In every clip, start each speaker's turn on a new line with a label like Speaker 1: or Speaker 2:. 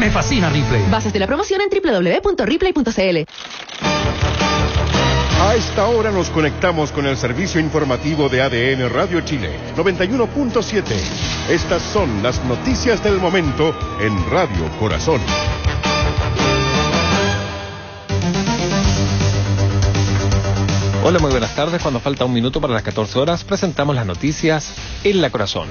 Speaker 1: Me fascina Ripley.
Speaker 2: Bases de la promoción en www.ripley.cl.
Speaker 3: A esta hora nos conectamos con el servicio informativo de ADN Radio Chile, 91.7. Estas son las noticias del momento en Radio Corazón.
Speaker 4: Hola, muy buenas tardes. Cuando falta un minuto para las 14 horas, presentamos las noticias en La Corazón.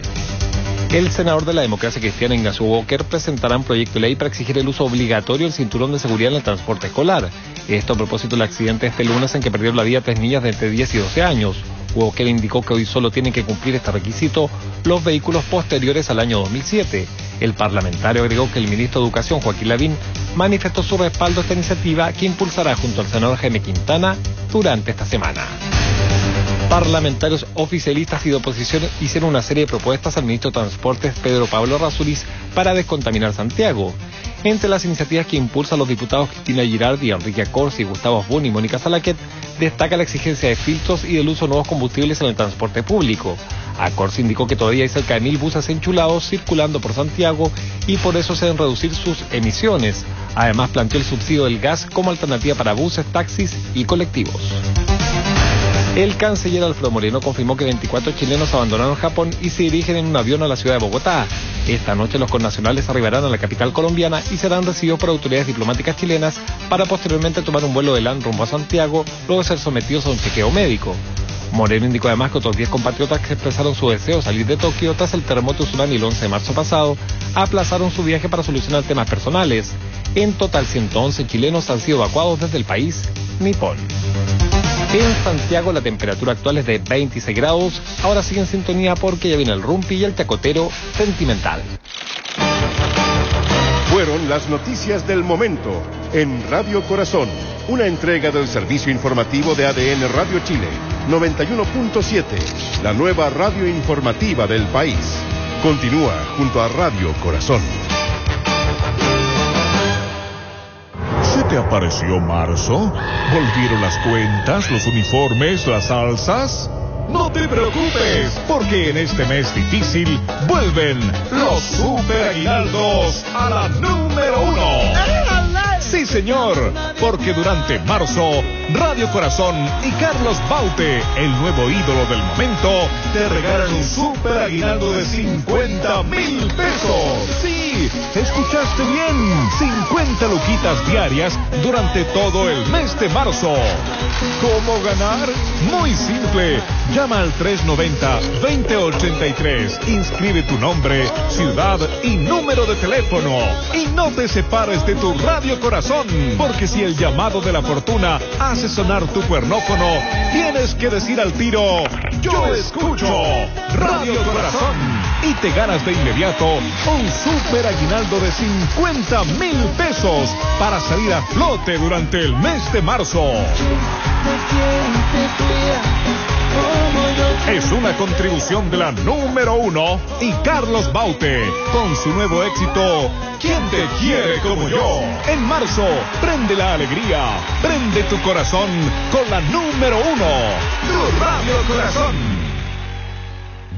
Speaker 4: El senador de la democracia cristiana Ignacio Walker presentará un proyecto de ley para exigir el uso obligatorio del cinturón de seguridad en el transporte escolar. Esto a propósito del accidente este lunes en que perdieron la vida tres niñas de entre 10 y 12 años. Walker indicó que hoy solo tienen que cumplir este requisito los vehículos posteriores al año 2007. El parlamentario agregó que el ministro de Educación, Joaquín Lavín, manifestó su respaldo a esta iniciativa que impulsará junto al senador Jaime Quintana durante esta semana parlamentarios oficialistas y de oposición hicieron una serie de propuestas al ministro de Transportes Pedro Pablo Razulis para descontaminar Santiago. Entre las iniciativas que impulsan los diputados Cristina Girardi, Enrique Acorsi, Gustavo Asbun y Mónica Salaquet, destaca la exigencia de filtros y del uso de nuevos combustibles en el transporte público. Acorsi indicó que todavía hay cerca de mil buses enchulados circulando por Santiago y por eso se deben reducir sus emisiones. Además planteó el subsidio del gas como alternativa para buses, taxis y colectivos. El canciller Alfredo Moreno confirmó que 24 chilenos abandonaron Japón y se dirigen en un avión a la ciudad de Bogotá. Esta noche los connacionales arribarán a la capital colombiana y serán recibidos por autoridades diplomáticas chilenas para posteriormente tomar un vuelo de LAN rumbo a Santiago, luego de ser sometidos a un chequeo médico. Moreno indicó además que otros 10 compatriotas que expresaron su deseo de salir de Tokio tras el terremoto tsunami el 11 de marzo pasado aplazaron su viaje para solucionar temas personales. En total, 111 chilenos han sido evacuados desde el país nipón. En Santiago la temperatura actual es de 26 grados. Ahora sigue en sintonía porque ya viene el rumpi y el tacotero sentimental.
Speaker 3: Fueron las noticias del momento en Radio Corazón, una entrega del servicio informativo de ADN Radio Chile, 91.7, la nueva radio informativa del país. Continúa junto a Radio Corazón.
Speaker 5: Te apareció marzo? ¿Volvieron las cuentas, los uniformes, las salsas? No te preocupes, porque en este mes difícil vuelven los super aguinaldos a la número uno. Sí, señor, porque durante marzo, Radio Corazón y Carlos Baute, el nuevo ídolo del momento, te regalan un super aguinaldo de 50 mil pesos. Sí, escuchaste bien, 50 luquitas diarias durante todo el mes de marzo. ¿Cómo ganar? Muy simple. Llama al 390-2083. Inscribe tu nombre, ciudad y número de teléfono. Y no te separes de tu Radio Corazón porque si el llamado de la fortuna hace sonar tu cuernófono, tienes que decir al tiro, yo escucho Radio Corazón. Y te ganas de inmediato un super aguinaldo de 50 mil pesos para salir a flote durante el mes de marzo. Es una contribución de la número uno y Carlos Baute con su nuevo éxito ¿Quién te quiere como yo? En marzo, prende la alegría, prende tu corazón con la número uno, tu Radio Corazón.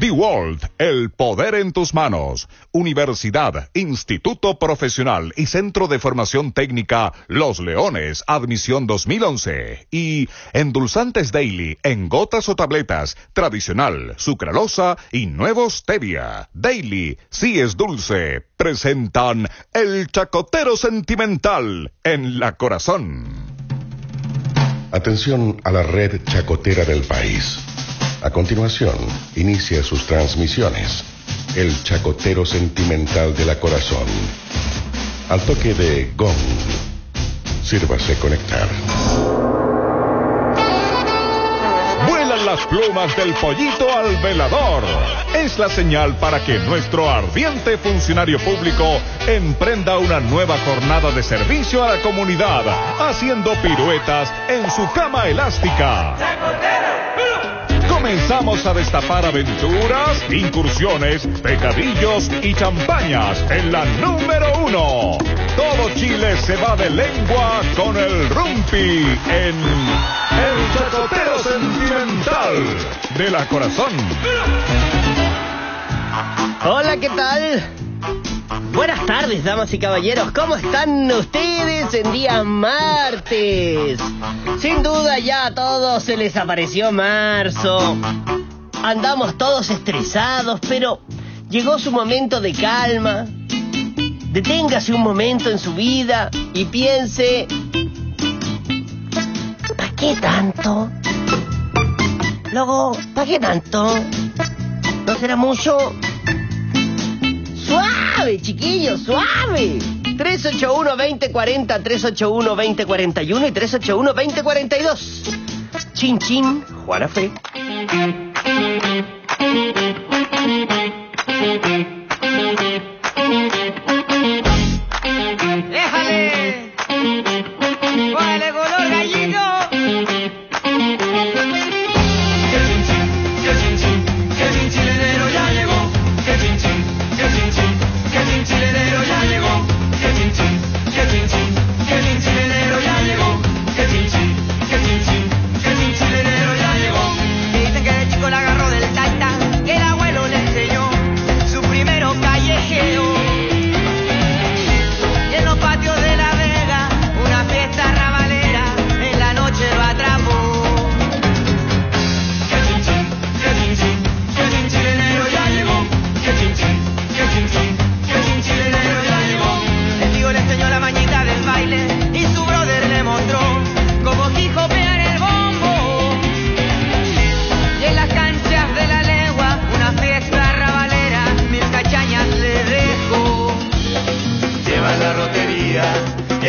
Speaker 5: The World, el poder en tus manos. Universidad, Instituto Profesional y Centro de Formación Técnica Los Leones, admisión 2011. Y Endulzantes Daily, en gotas o tabletas, tradicional, sucralosa y nuevos stevia. Daily, si es dulce, presentan El Chacotero Sentimental en la Corazón.
Speaker 3: Atención a la red chacotera del país. A continuación, inicia sus transmisiones. El chacotero sentimental de la corazón. Al toque de gong. Sírvase conectar.
Speaker 5: Vuelan las plumas del pollito al velador. Es la señal para que nuestro ardiente funcionario público emprenda una nueva jornada de servicio a la comunidad, haciendo piruetas en su cama elástica. Comenzamos a destapar aventuras, incursiones, pecadillos y champañas en la número uno. Todo Chile se va de lengua con el rumpi en El Chacotero Sentimental de la Corazón.
Speaker 6: Hola, ¿qué tal?
Speaker 1: Buenas tardes, damas y caballeros. ¿Cómo están ustedes en día martes? Sin duda ya a todos se les apareció marzo. Andamos todos estresados, pero llegó su momento de calma. Deténgase un momento en su vida y piense, ¿para qué tanto? Luego, ¿para qué tanto? ¿No será mucho? suave, chiquillos, suave. 381-2040, 381-2041 y 381-2042. Chin Chin, Juana Fe.
Speaker 6: ¡Déjale! ¡Cógele color gallito!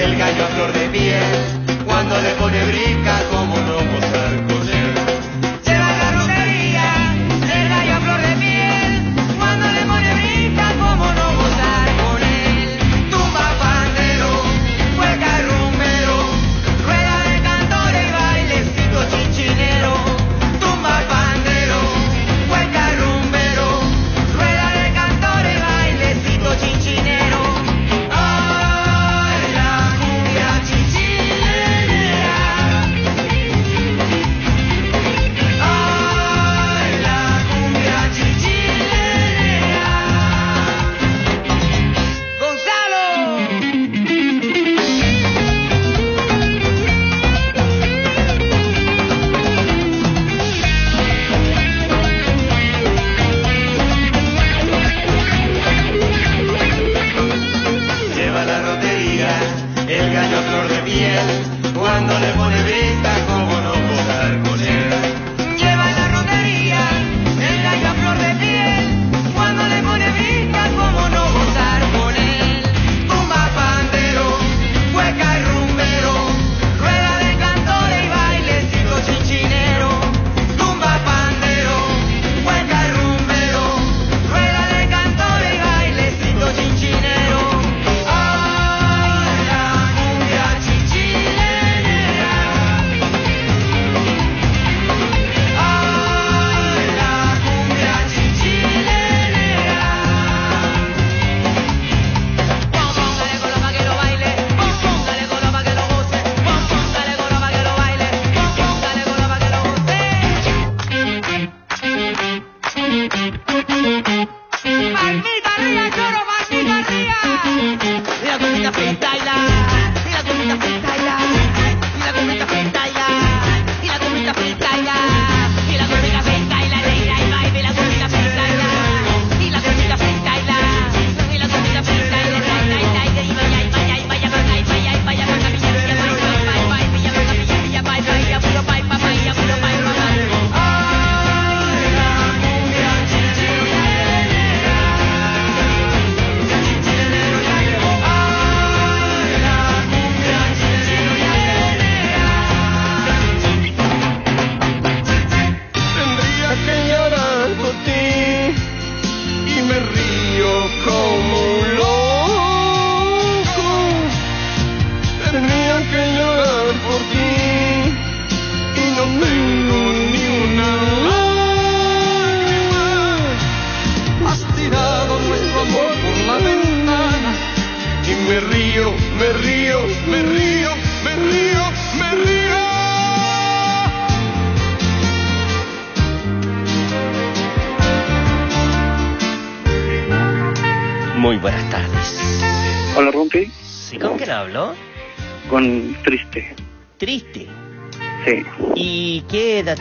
Speaker 6: el
Speaker 7: gallo a flor de piel, cuando le pone
Speaker 6: brinca
Speaker 7: como no loco.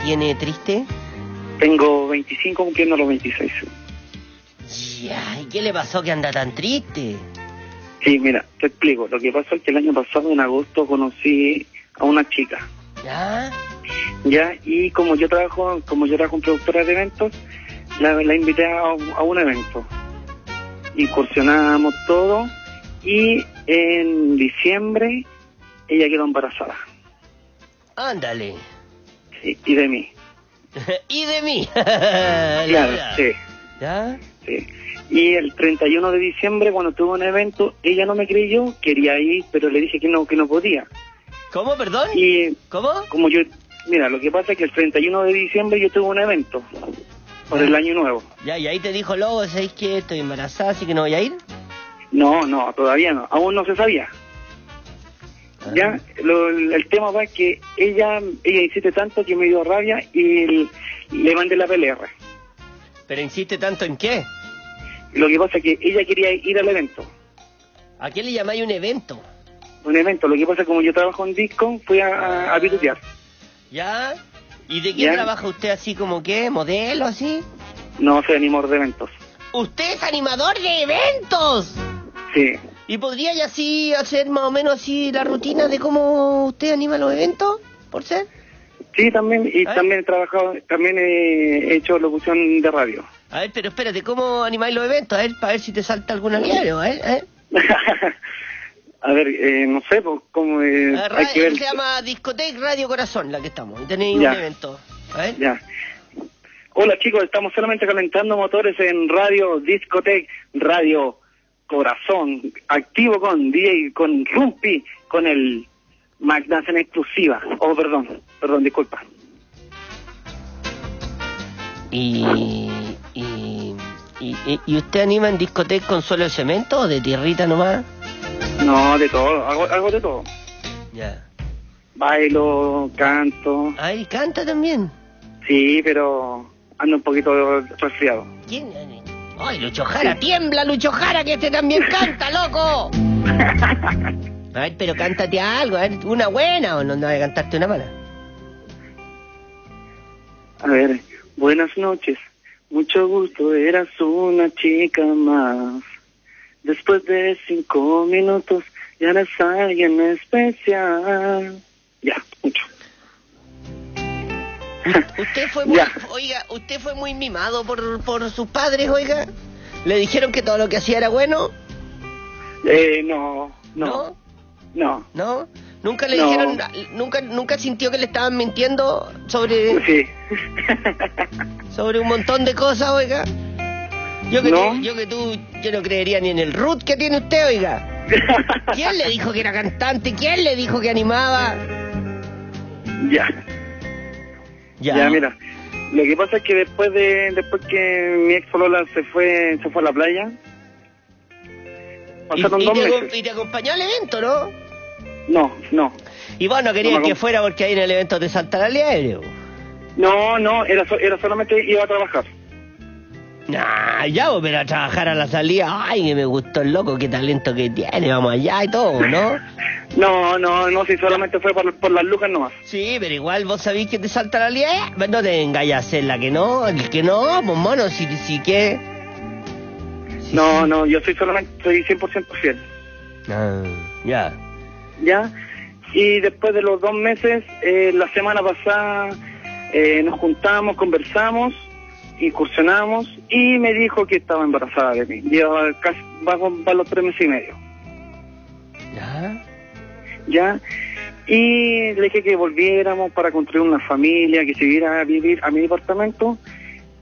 Speaker 1: Tiene Triste?
Speaker 8: Tengo 25 cumpliendo los 26.
Speaker 1: Ya, ¿y qué le pasó que anda tan triste?
Speaker 8: Sí, mira, te explico. Lo que pasó es que el año pasado, en agosto, conocí a una chica.
Speaker 1: ¿Ya?
Speaker 8: Ya, y como yo trabajo, como yo trabajo en productora de eventos, la, la invité a, a un evento. Incursionamos todo y en diciembre ella quedó embarazada.
Speaker 1: Ándale.
Speaker 8: Sí, y de mí.
Speaker 1: y de mí.
Speaker 8: Claro, sí,
Speaker 1: ¿Ya?
Speaker 8: sí. Y el 31 de diciembre, cuando tuvo un evento, ella no me creyó, quería ir, pero le dije que no, que no podía.
Speaker 1: ¿Cómo, perdón?
Speaker 8: Y
Speaker 1: ¿Cómo?
Speaker 8: como yo, mira, lo que pasa es que el 31 de diciembre yo tuve un evento por el año nuevo.
Speaker 1: Ya, y ahí te dijo luego, ¿sabes que Estoy embarazada, así que no voy a ir.
Speaker 8: No, no, todavía no, aún no se sabía. Ya, lo- el tema va que ella, ella insiste tanto que me dio rabia y el- le mandé la PLR.
Speaker 1: Pero insiste tanto en qué.
Speaker 8: Lo que pasa es que ella quería ir al evento.
Speaker 1: ¿A qué le llamáis un evento?
Speaker 8: Un evento, lo que pasa es que como yo trabajo en disco, fui a, a, pitutear.
Speaker 1: ¿Ya? ¿Y de qué
Speaker 8: Ya.
Speaker 1: trabaja usted así como qué? ¿Modelo así?
Speaker 8: No soy animador de eventos.
Speaker 1: ¡Usted es animador de eventos!
Speaker 8: Sí.
Speaker 1: ¿Y podría ya así hacer más o menos así la rutina de cómo usted anima los eventos? ¿Por ser?
Speaker 8: Sí, también, y también he trabajado, también he hecho locución de radio.
Speaker 1: A ver, pero espérate, ¿cómo animáis los eventos? A ver, para ver si te salta alguna liebre, a ver, a ver.
Speaker 8: a ver, eh, no sé, pues, cómo eh, hay que ver.
Speaker 1: Se llama Discoteca Radio Corazón, la que estamos. Y tenéis
Speaker 8: Ya.
Speaker 1: un evento. A ver.
Speaker 8: Ya. Hola chicos, estamos solamente calentando motores en Radio Discotec, Radio Corazón, activo con DJ, con Rumpi, con el McDance en exclusiva. Oh, perdón, perdón, disculpa.
Speaker 1: Y, y, y, y- ¿y usted anima en discoteca con suelo de cemento o de tierrita nomás?
Speaker 8: No, de todo, hago, hago de todo.
Speaker 1: Ya.
Speaker 8: Bailo, canto,
Speaker 1: Ay, canta también.
Speaker 8: sí, pero ando un poquito resfriado.
Speaker 1: ¿Quién? Ay, Lucho Jara, tiembla Lucho Jara, que este también canta, loco. A ver, pero cántate algo, a ver, una buena o no, no, cantarte una mala.
Speaker 8: A ver, buenas noches, mucho gusto, eras una chica más. Después de cinco minutos, ya eres alguien especial. Ya, mucho.
Speaker 1: Usted fue muy,
Speaker 8: Ya.
Speaker 1: oiga, usted fue muy mimado por, por sus padres, oiga. Le dijeron que todo lo que hacía era bueno,
Speaker 8: Eh, no, no,
Speaker 1: ¿no?
Speaker 8: no.
Speaker 1: ¿No? Nunca le
Speaker 8: No.
Speaker 1: dijeron, nunca, nunca sintió que le estaban mintiendo sobre,
Speaker 8: Sí.
Speaker 1: sobre un montón de cosas, oiga. Yo que,
Speaker 8: No.
Speaker 1: tú- yo que tú, yo no creería ni en el root que tiene usted, oiga. ¿Quién le dijo que era cantante? ¿Quién le dijo que animaba?
Speaker 8: ya, ya, mira. Lo que pasa es que después de después que mi ex Lola se fue se fue a la playa,
Speaker 1: Y,
Speaker 8: pasaron
Speaker 1: y
Speaker 8: dos
Speaker 1: te, acom-
Speaker 8: meses.
Speaker 1: y te acompañó al evento, ¿no?
Speaker 8: No, no.
Speaker 1: Y vos no querías
Speaker 8: No
Speaker 1: que fuera porque ahí en el evento te salta la liebre.
Speaker 8: No, no, era, so- era solamente iba a trabajar.
Speaker 1: Nah, ya, bo, pero a trabajar a la salida, ay, que me gustó el loco, qué talento que tiene, vamos allá y todo, ¿no?
Speaker 8: No, no, no, si solamente fue por, por las lucas nomás.
Speaker 1: Sí, pero igual vos sabés que te salta la liebre, no te vengáis a hacer la que no, el que no, pues mono, si, si que...
Speaker 8: No, no, yo soy solamente, soy 100% fiel.
Speaker 1: Ah, ya.
Speaker 8: ¿Ya? Y después de los dos meses, eh, la semana pasada, eh, nos juntamos, conversamos, incursionamos, y me dijo que estaba embarazada de mí. Lleva casi, va, va los tres meses y medio.
Speaker 1: ¿Ya?
Speaker 8: ¿ya? Y le dije que volviéramos para construir una familia, que se viera a vivir a mi departamento.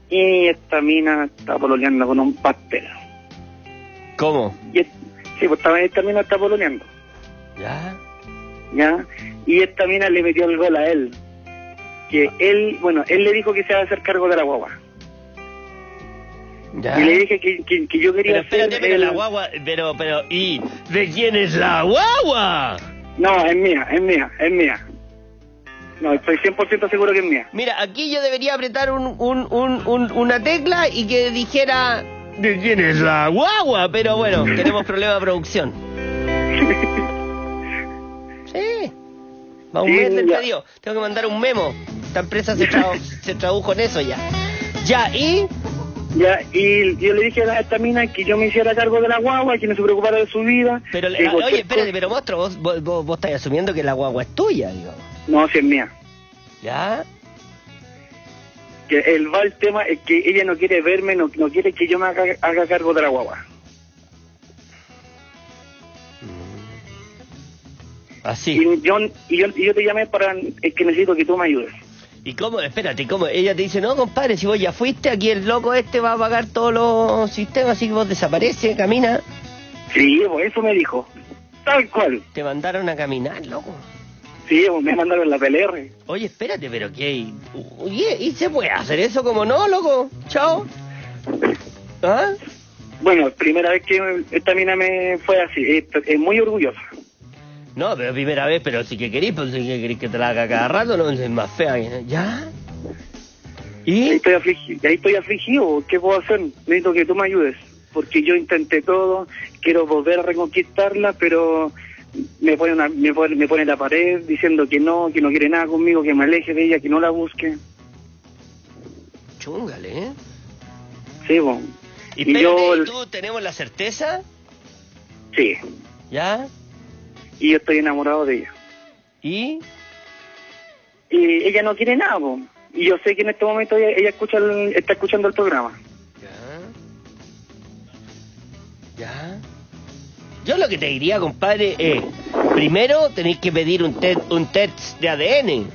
Speaker 8: Y esta mina está pololeando con un pastel.
Speaker 1: ¿Cómo?
Speaker 8: Y sí, pues esta, esta mina está pololeando,
Speaker 1: ¿Ya?
Speaker 8: ¿ya? Y esta mina le metió el gol a él. Que él, bueno, él le dijo que se va a hacer cargo de la guagua.
Speaker 1: ¿Ya?
Speaker 8: Y le dije que, que, que yo quería
Speaker 1: Pero espérate,
Speaker 8: ser
Speaker 1: pero
Speaker 8: el-
Speaker 1: la guagua, pero, pero, ¿y de quién es la guagua?
Speaker 8: No, es mía, es mía, es mía. No, estoy 100% seguro que es mía.
Speaker 1: Mira, aquí yo debería apretar un, un, un, un- una tecla y que dijera ¿De quién es la guagua? Pero bueno, tenemos problema de producción. Sí. Va un
Speaker 8: Sí,
Speaker 1: mes del
Speaker 8: ya.
Speaker 1: pedido. Tengo que mandar un memo. Esta empresa se, tradu- se tradujo en eso ya. Ya, y...
Speaker 8: Ya, y yo le dije a esta mina que yo me hiciera cargo de la guagua, que no se preocupara de su vida.
Speaker 1: Pero,
Speaker 8: que
Speaker 1: ah, oye, espérate, pero monstruo, vos, vos, vos, vos estás asumiendo que la guagua es tuya, digo.
Speaker 8: No, si es mía.
Speaker 1: ¿Ya?
Speaker 8: Que el va el tema es que ella no quiere verme, no, no quiere que yo me haga, haga cargo de la guagua.
Speaker 1: Así.
Speaker 8: Y yo, y yo, y yo te llamé para es que necesito que tú me ayudes.
Speaker 1: ¿Y cómo? Espérate, ¿cómo? Ella te dice, no, compadre, si vos ya fuiste, aquí el loco este va a pagar todos los sistemas, así que vos desaparece, camina.
Speaker 8: Sí, pues eso me dijo. Tal cual.
Speaker 1: Te mandaron a caminar, loco.
Speaker 8: Sí, pues me mandaron la PLR.
Speaker 1: Oye, espérate, pero ¿qué? Oye, ¿y se puede hacer eso como no, loco? Chao. ¿Ah?
Speaker 8: Bueno, primera vez que esta mina me fue así, es, es muy orgullosa.
Speaker 1: No, pero primera vez, pero si que querís, pues si que querís que te la haga cada rato, no es más fea. ¿Ya?
Speaker 8: Ahí
Speaker 1: ¿Y?
Speaker 8: estoy, afligi- ahí estoy afligido, ¿qué puedo hacer? Necesito que tú me ayudes, porque yo intenté todo, quiero volver a reconquistarla, pero me pone, una, me pone, me pone la pared diciendo que no, que no quiere nada conmigo, que me aleje de ella, que no la busque.
Speaker 1: Chúngale, ¿eh?
Speaker 8: Sí, bueno.
Speaker 1: Y,
Speaker 8: Y
Speaker 1: espérate,
Speaker 8: yo-
Speaker 1: ¿y tú tenemos la certeza?
Speaker 8: Sí,
Speaker 1: ¿Ya?
Speaker 8: Y yo estoy enamorado de ella.
Speaker 1: ¿Y?
Speaker 8: Y ella no quiere nada, po. y yo sé que en este momento ella, ella escucha el- está escuchando el programa.
Speaker 1: ¿Ya? ¿Ya? Yo lo que te diría, compadre, es... Primero tenéis que pedir un, te- un test de ADN.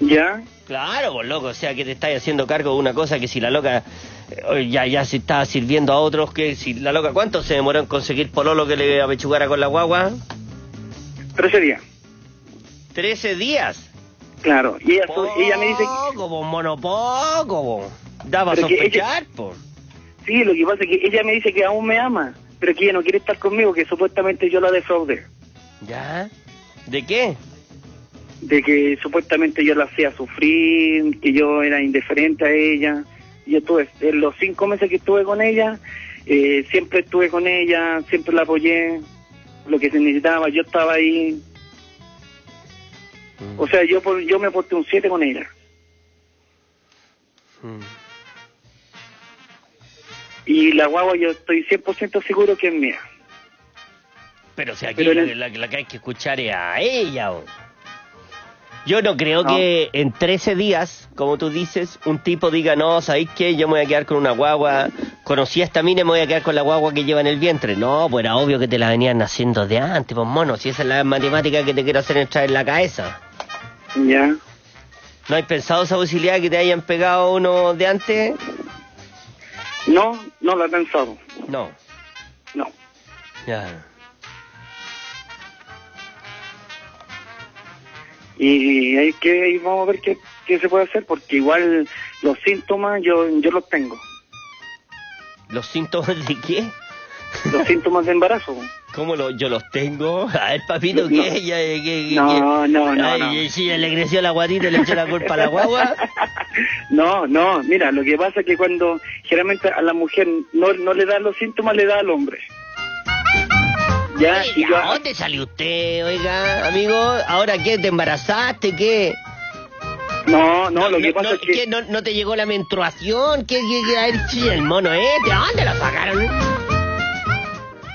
Speaker 8: ¿Ya?
Speaker 1: Claro, pues loco, o sea que te estás haciendo cargo de una cosa que si la loca eh, ya ya se está sirviendo a otros, que si la loca, ¿cuánto se demoró en conseguir pololo que le apechugara con la guagua?
Speaker 8: 13 días.
Speaker 1: Trece días.
Speaker 8: Claro, y ella, ella me dice...
Speaker 1: Poco, po, mono, poco, po. Daba a sospechar, po.
Speaker 8: Sí, lo que pasa es que ella me dice que aún me ama, pero que ella no quiere estar conmigo, que supuestamente yo la defraudé.
Speaker 1: ¿Ya? ¿De qué?
Speaker 8: De que supuestamente yo la hacía sufrir, que yo era indiferente a ella. Yo estuve, en los cinco meses que estuve con ella, eh, siempre estuve con ella, siempre la apoyé, lo que se necesitaba, yo estaba ahí. O sea, yo por- yo me porté un 7 con ella.
Speaker 1: Mm.
Speaker 8: Y la guagua yo estoy 100% seguro que es mía.
Speaker 1: Pero sea, aquí
Speaker 8: Pero
Speaker 1: la, la- la que hay que escuchar es a ella. o. Yo no creo
Speaker 8: No.
Speaker 1: que en 13 días, como tú dices, un tipo diga, no, ¿sabéis qué? Yo me voy a quedar con una guagua, conocí a esta mina y me voy a quedar con la guagua que lleva en el vientre. No, pues era obvio que te la venían haciendo de antes, pues mono, si esa es la matemática que te quiero hacer entrar en la cabeza.
Speaker 8: Ya.
Speaker 1: ¿No hay pensado esa posibilidad que te hayan pegado uno de antes?
Speaker 8: No, no lo he pensado.
Speaker 1: No.
Speaker 8: No.
Speaker 1: Ya.
Speaker 8: Y hay que ahí vamos a ver qué, qué se puede hacer, porque igual los síntomas yo, yo los tengo.
Speaker 1: ¿Los síntomas de qué?
Speaker 8: Los síntomas de embarazo.
Speaker 1: ¿Cómo lo, yo los tengo? A ver, papito,
Speaker 8: No.
Speaker 1: ¿qué? ¿Ya, qué- qué-
Speaker 8: No,
Speaker 1: qué?
Speaker 8: no, no,
Speaker 1: Ay,
Speaker 8: no.
Speaker 1: y si le creció la guatita y le echó la culpa a la guagua.
Speaker 8: No, no, mira, lo que pasa es que cuando generalmente a la mujer no, no le da los síntomas, le da al hombre. Ya, y yo,
Speaker 1: ¿A dónde salió usted, oiga, amigo? ¿Ahora qué? ¿Te embarazaste? ¿Qué?
Speaker 8: no, no, lo que pasa
Speaker 1: no,
Speaker 8: es que...
Speaker 1: ¿qué? ¿No, no te llegó la menstruación? ¿Qué? qué, qué? El mono este, ¿a dónde lo sacaron?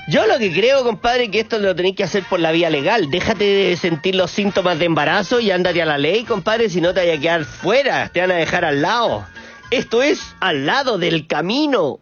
Speaker 1: Yo lo que creo, compadre, que esto lo tenéis que hacer por la vía legal. Déjate de sentir los síntomas de embarazo y ándate a la ley, compadre, si no te vaya a quedar fuera, te van a dejar al lado. Esto es al lado del camino.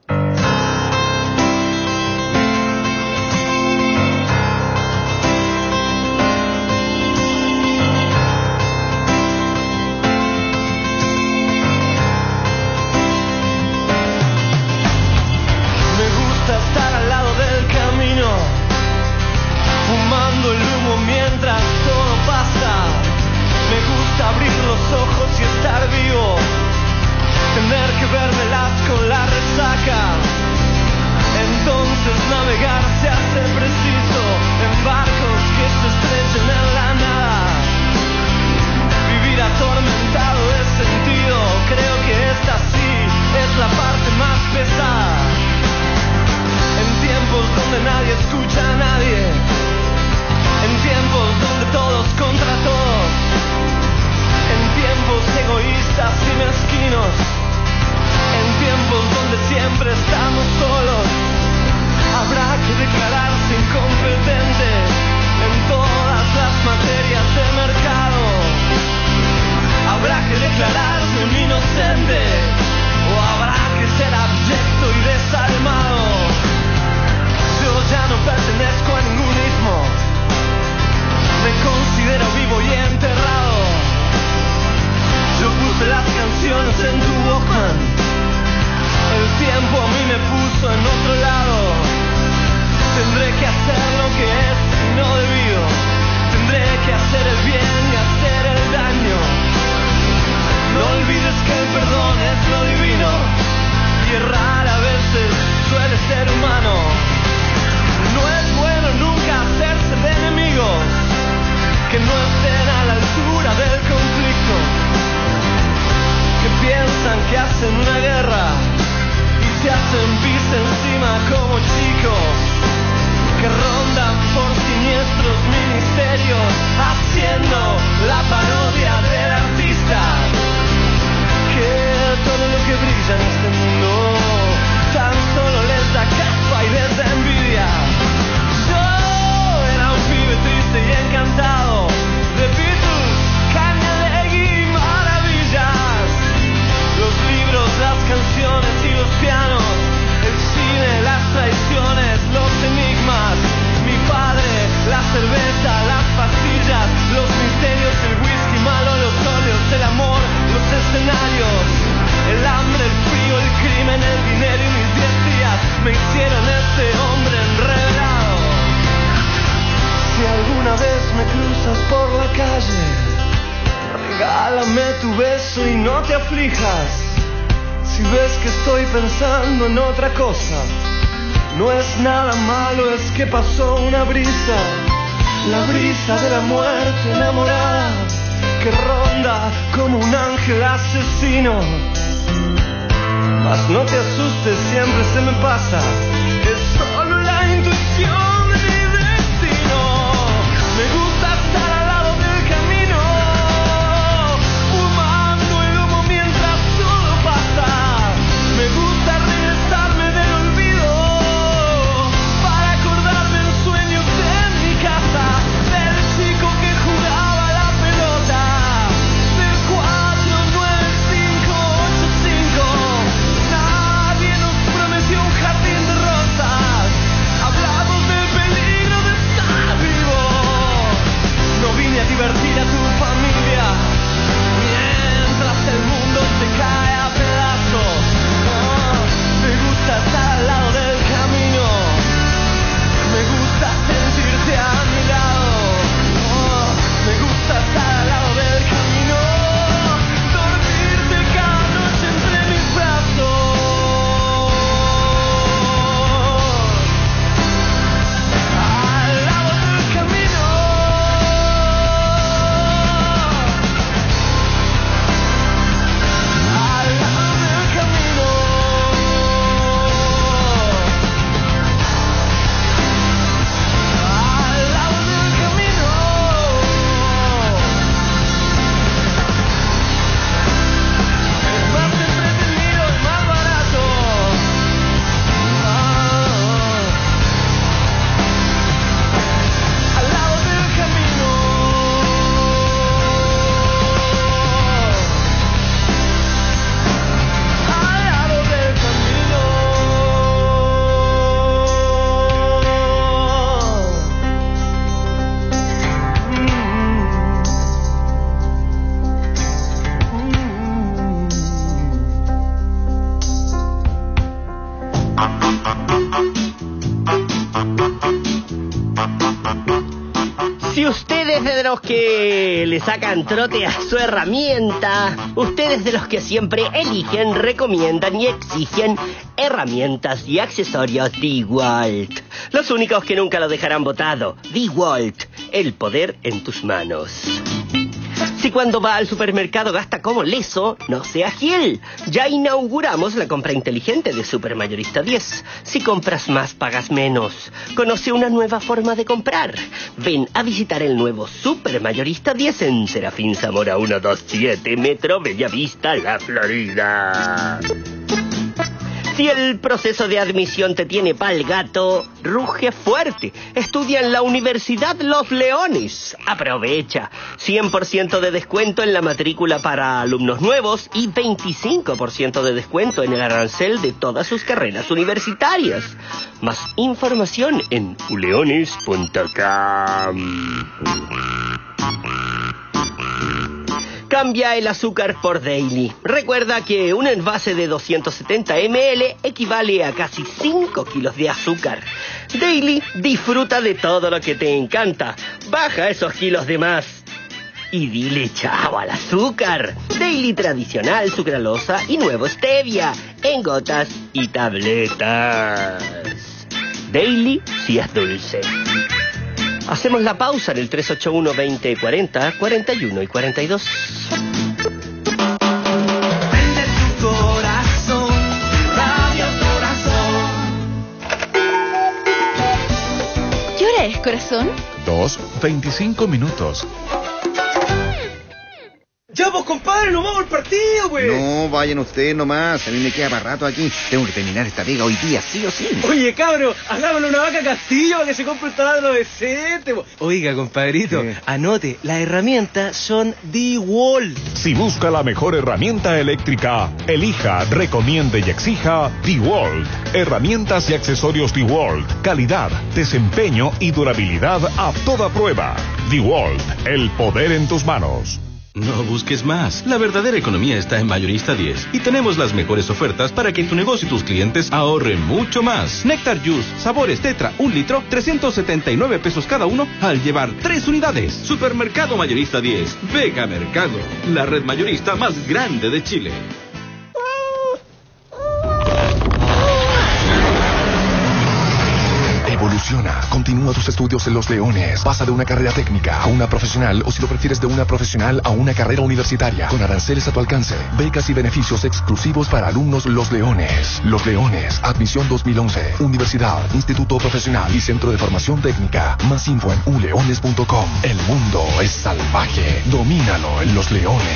Speaker 1: Sacan a su herramienta, ustedes de los que siempre eligen, recomiendan y exigen herramientas y accesorios DeWalt. Los únicos que nunca lo dejarán votado. DeWalt, el poder en tus manos. Si cuando va al supermercado gasta como leso, no sea Gil. Ya inauguramos la compra inteligente de Supermayorista 10. Si compras más, pagas menos. Conoce una nueva forma de comprar. Ven a visitar el nuevo Supermayorista 10 en Serafín Zamora 127, Metro Bellavista, La Florida. Si el proceso de admisión te tiene pa'l gato, ruge fuerte. Estudia en la Universidad Los Leones. Aprovecha. 100% de descuento en la matrícula para alumnos nuevos y 25% de descuento en el arancel de todas sus carreras universitarias. Más información en uleones.com. Cambia el azúcar por Daily. Recuerda que un envase de 270 ml equivale a casi 5 kilos de azúcar. Daily disfruta de todo lo que te encanta. Baja esos kilos de más. Y dile chao al azúcar. Daily tradicional, sucralosa y nuevo stevia. En gotas y tabletas. Daily si es dulce. Hacemos la pausa en el 381 2040 41 y 42.
Speaker 7: Prende tu corazón, radio corazón.
Speaker 2: ¿Qué hora es, corazón?
Speaker 5: Dos, 25 minutos.
Speaker 9: Ya, pues, compadre, nos vamos al partido, pues.
Speaker 10: No, vayan ustedes nomás. A mí me queda para rato aquí. Tengo que terminar esta pega hoy día, sí o sí.
Speaker 9: Oye, cabro, hagámosle una vaca a Castillo para que se compre un taladro decente. po. Oiga, compadrito,
Speaker 10: ¿Qué?
Speaker 9: anote, las herramientas son D-Wall.
Speaker 5: Si busca la mejor herramienta eléctrica, elija, recomiende y exija DeWalt. Herramientas y accesorios DeWalt. Calidad, desempeño y durabilidad a toda prueba. DeWalt, el poder en tus manos.
Speaker 11: No busques más. La verdadera economía está en Mayorista 10 y tenemos las mejores ofertas para que tu negocio y tus clientes ahorren mucho más. Nectar Juice, sabores Tetra, un litro, 379 pesos cada uno al llevar tres unidades. Supermercado Mayorista 10. Vega Mercado, la red mayorista más grande de Chile.
Speaker 12: Evoluciona. Continúa tus estudios en Los Leones. Pasa de una carrera técnica a una profesional o si lo prefieres de una profesional a una carrera universitaria. Con aranceles a tu alcance. Becas y beneficios exclusivos para alumnos Los Leones. Los Leones. Admisión 2011. Universidad, Instituto Profesional y Centro de Formación Técnica. Más info en uleones.com. El mundo es salvaje. Domínalo en Los Leones.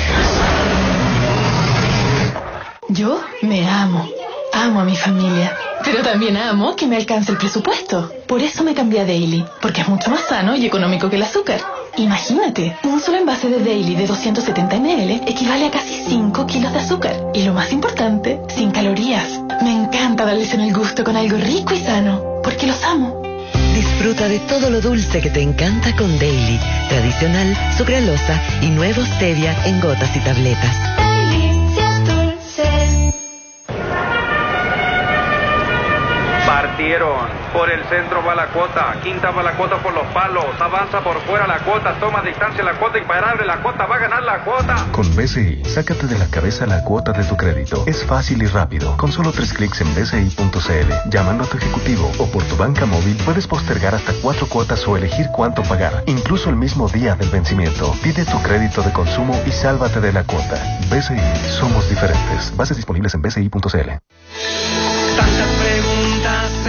Speaker 13: Yo me amo. Amo a mi familia. Pero también amo que me alcance el presupuesto. Por eso me cambié a Daily, porque es mucho más sano y económico que el azúcar. Imagínate, un solo envase de Daily de 270 ml equivale a casi 5 kilos de azúcar. Y lo más importante, sin calorías. Me encanta darles en el gusto con algo rico y sano, porque los amo.
Speaker 2: Disfruta de todo lo dulce que te encanta con Daily, tradicional, sucralosa y nuevo stevia en gotas y tabletas.
Speaker 14: Por el centro va la cuota. Quinta va la cuota por los palos. Avanza por fuera la cuota. Toma distancia la cuota. Imparable la cuota. Va a ganar la cuota.
Speaker 15: Con BCI, sácate de la cabeza la cuota de tu crédito. Es fácil y rápido. Con solo tres clics en bci.cl, llamando a tu ejecutivo o por tu banca móvil, puedes postergar hasta cuatro cuotas o elegir cuánto pagar, incluso el mismo día del vencimiento. Pide tu crédito de consumo y sálvate de la cuota. BCI, somos diferentes. Bases disponibles en bci.cl.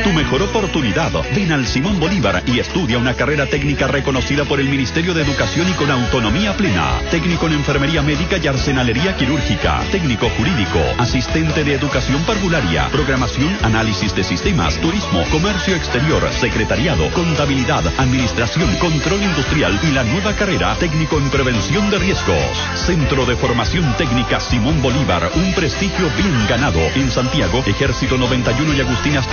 Speaker 16: Tu mejor oportunidad. Ven al Simón Bolívar y estudia una carrera técnica reconocida por el Ministerio de Educación y con autonomía plena. Técnico en enfermería médica y arsenalería quirúrgica. Técnico jurídico. Asistente de educación parvularia. Programación, análisis de sistemas. Turismo, comercio exterior. Secretariado. Contabilidad. Administración. Control industrial. Y la nueva carrera técnico en prevención de riesgos. Centro de Formación Técnica Simón Bolívar. Un prestigio bien ganado. En Santiago, Ejército 91 y Agustinas